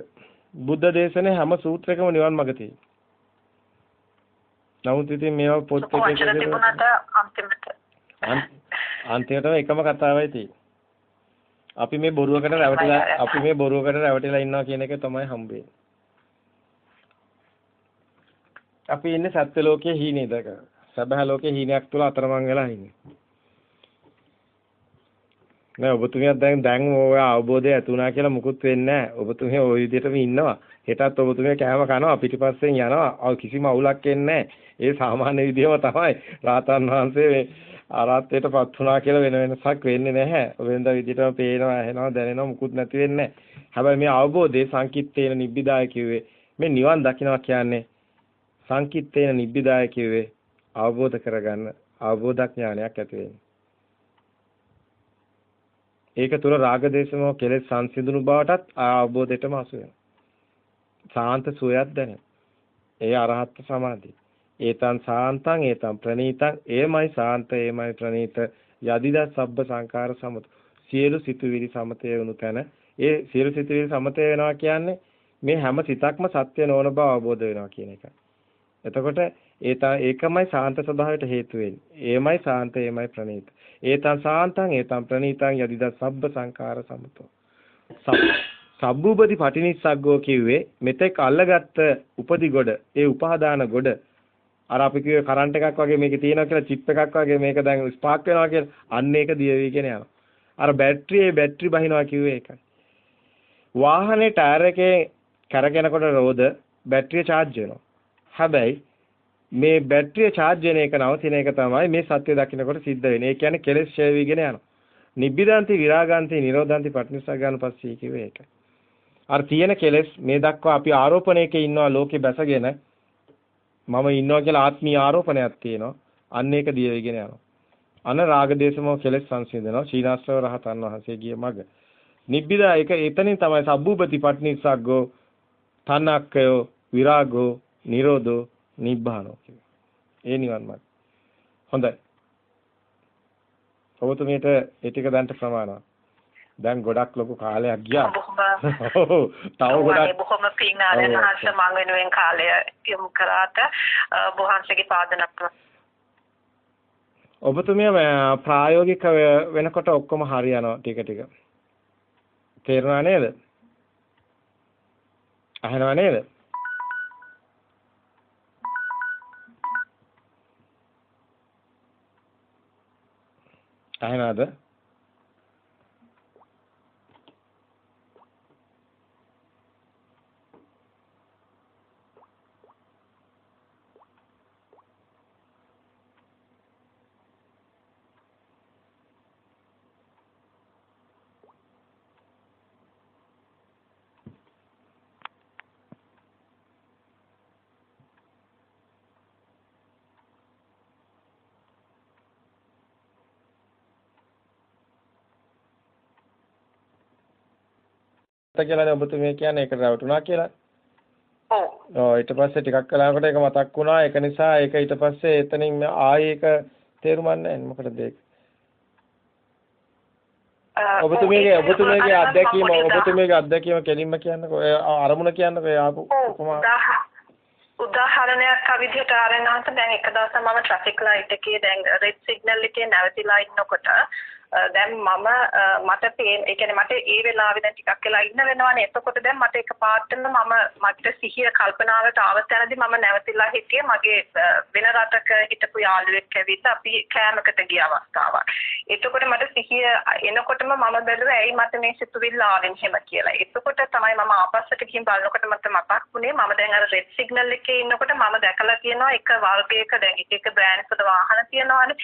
බුද්ධ දේශනේ හැම සූත්‍රයකම නිවන් මඟ තියෙනවා. නමුත් ඉතින් මේවා පොත් එකේ අන්තිමටම එකම කතාවයි තියෙන්නේ. අපි මේ බොරුවකට රැවටිලා අපි මේ බොරුවකට රැවටිලා ඉන්නවා කියන එක තමයි හම්බෙන්නේ. අපි ඉන්නේ සත්‍ය ලෝකයේ හීනේ දක. සබහ ලෝකයේ හීනයක් තුල අතරමං වෙලා ඉන්නේ. නෑ ඔබතුමියක් දැන් දැන් ඔය අවබෝධය ඇතුණා කියලා මුකුත් වෙන්නේ නෑ. ඔබතුමිය ওই විදිහටම ඉන්නවා. හෙටත් ඔබතුමිය කෑම කනවා පිටිපස්සෙන් යනවා. කිසිම අවුලක් එන්නේ ඒ සාමාන්‍ය විදිහම තමයි. රාතන් වහන්සේ මේ ආරාත්‍යයටපත් වුණා කියලා වෙන වෙනසක් වෙන්නේ නැහැ. වෙනදා විදිහටම පේනවා, ඇහෙනවා, දැනෙනවා මුකුත් නැති වෙන්නේ හැබැයි මේ අවබෝධයේ සංකිට්ඨේන නිබ්බිදාය කිව්වේ මේ නිවන් දකින්නවා කියන්නේ සංකිට්ඨේන නිබ්බිදාය කිව්වේ අවබෝධ කරගන්න අවබෝධඥානයක් ඇති වෙන්නේ. ඒක තුල රාග දේශමෝ කෙලෙස් සංසිඳුණු බවටත් අවබෝධයටම අසු වෙනවා. සාන්ත සුවයක් දැනෙන. ඒ අරහත් සමාධිය. ඒතං සාන්තං ඒතං ප්‍රණීතං ඒමයි සාන්ත ඒමයි ප්‍රණීත යදිද සබ්බ සංකාර සමත. සියලු සිතුවිලි සමතේ වුණු තැන ඒ සියලු සිතුවිලි සමතේ වෙනවා කියන්නේ මේ හැම සිතක්ම සත්‍ය නොවන බව අවබෝධ වෙනවා කියන එකයි. එතකොට ඒ ඒකමයි සාන්ත ස්වභාවයට හේතු වෙන්නේ. ඒමයි සාන්ත ඒමයි ප්‍රණීත. ඒතං සාන්තං ඒතං ප්‍රණීතං යදිද සබ්බ සංඛාර සමතෝ. සබ්බූපති පටිනිස්සග්ගෝ කිව්වේ මෙතෙක් අල්ලගත්ත උපදි ගොඩ ඒ උපාදාන ගොඩ. අර අපි කිව්වේ කරන්ට් එකක් වගේ මේකේ තියෙනවා කියලා චිප් එකක් වගේ මේක දැන් ස්පාර්ක් වෙනවා කියලා. අන්න ඒක දිය වීගෙන යනවා අර බැටරියේ බැටරි බහිනවා කිව්වේ ඒකයි. වාහනේ ටයර් එකේ කරගෙනකොට රෝද බැටරිය charge වෙනවා. හැබැයි මේ බැටරිය charge වෙන එක නවතින එක තමයි මේ සත්‍ය දකින්නකොට සිද්ධ වෙන්නේ. ඒ කියන්නේ කෙලෙස් ඡය වීගෙන යනවා. නිබ්බිදාන්ති විරාගාන්ති නිරෝධාන්ති පටිනිස්සග්ගාන පස්සී කිව්වේ ඒක. අර තියෙන කෙලෙස් මේ දක්වා අපි ආරෝපණයක ඉන්නවා ලෝකේ බැසගෙන මම ඉන්නවා කියලා ආත්මීය ආරෝපණයක් තියෙනවා. අන්න ඒක දිය වීගෙන යනවා. අන රාග දේශමෝ කෙලෙස් සංසිඳනවා. ශීනාස්ත්‍රව රහතන් වහන්සේ ගිය මඟ. නිබ්බිදා ඒක එතනින් තමයි සබ්බූපති පටිනිස්සග්ගෝ තණ්හක්කයෝ විරාගෝ නිරෝධෝ නිබ්බානෝ කියන්නේ. ඒ නිවන් මාර්ගය. හොඳයි. ඔබතුමීට ඒ ටික දැන්ට ප්‍රමාණවත්. දැන් ගොඩක් ලොකු කාලයක් ගියා. තව ගොඩක් බොහොම පිං ආරණහස මං වෙනුවෙන් කාලය යොමු කරාට බොහන්සේගේ පාදනක් ඔබතුමිය ප්‍රායෝගික වෙනකොට ඔක්කොම හරියනවා ටික ටික. තේරුණා නේද? අහනවා නේද? ඇහෙනවද? කියලානේ ඔබතුමිය කියන්නේ ඒකට රැවටුණා කියලා. ඔව්. ඔව් ඊට පස්සේ ටිකක් කලාවකට ඒක මතක් වුණා. ඒක නිසා ඒක ඊට පස්සේ එතනින් ආයේ ඒක තේරුම් ගන්න මොකටද ඒක? ඔබතුමියගේ ඔබතුමියගේ අත්දැකීම ඔබතුමියගේ අත්දැකීම කෙලින්ම කියන්නකෝ අරමුණ කියන්නකෝ ආපු කොහොම උදාහරණයක් විදිහට ආරෙනාට දැන් එක දවසක් මම ට්‍රැෆික් ලයිට් එකේ දැන් රෙඩ් සිග්නල් එකේ නැවතිලා ඉන්නකොට දැන් මම මට පේන ඒ කියන්නේ මට ඒ වෙලාවේ දැන් ටිකක් වෙලා ඉන්න වෙනවනේ එතකොට දැන් මට එක පාටම මම මට සිහිය කල්පනාවට ආව තැනදී මම නැවතිලා හිටියේ මගේ වෙන රටක හිටපු යාළුවෙක් ඇවිත් අපි කෑමකට ගිය අවස්ථාවක්. එතකොට මට සිහිය එනකොටම මම බැලුවා ඇයි මට මේ සිතුවිල්ල ආවෙන් එහෙම කියලා. එතකොට තමයි මම ආපස්සට ගිහින් බලනකොට මට මතක් වුණේ මම දැන් අර රෙඩ් සිග්නල් එකේ ඉන්නකොට මම දැකලා තියෙනවා එක වර්ගයක දැන් එක එක බ්‍රෑන්ඩ්ස් වල වාහන තියෙනවානේ.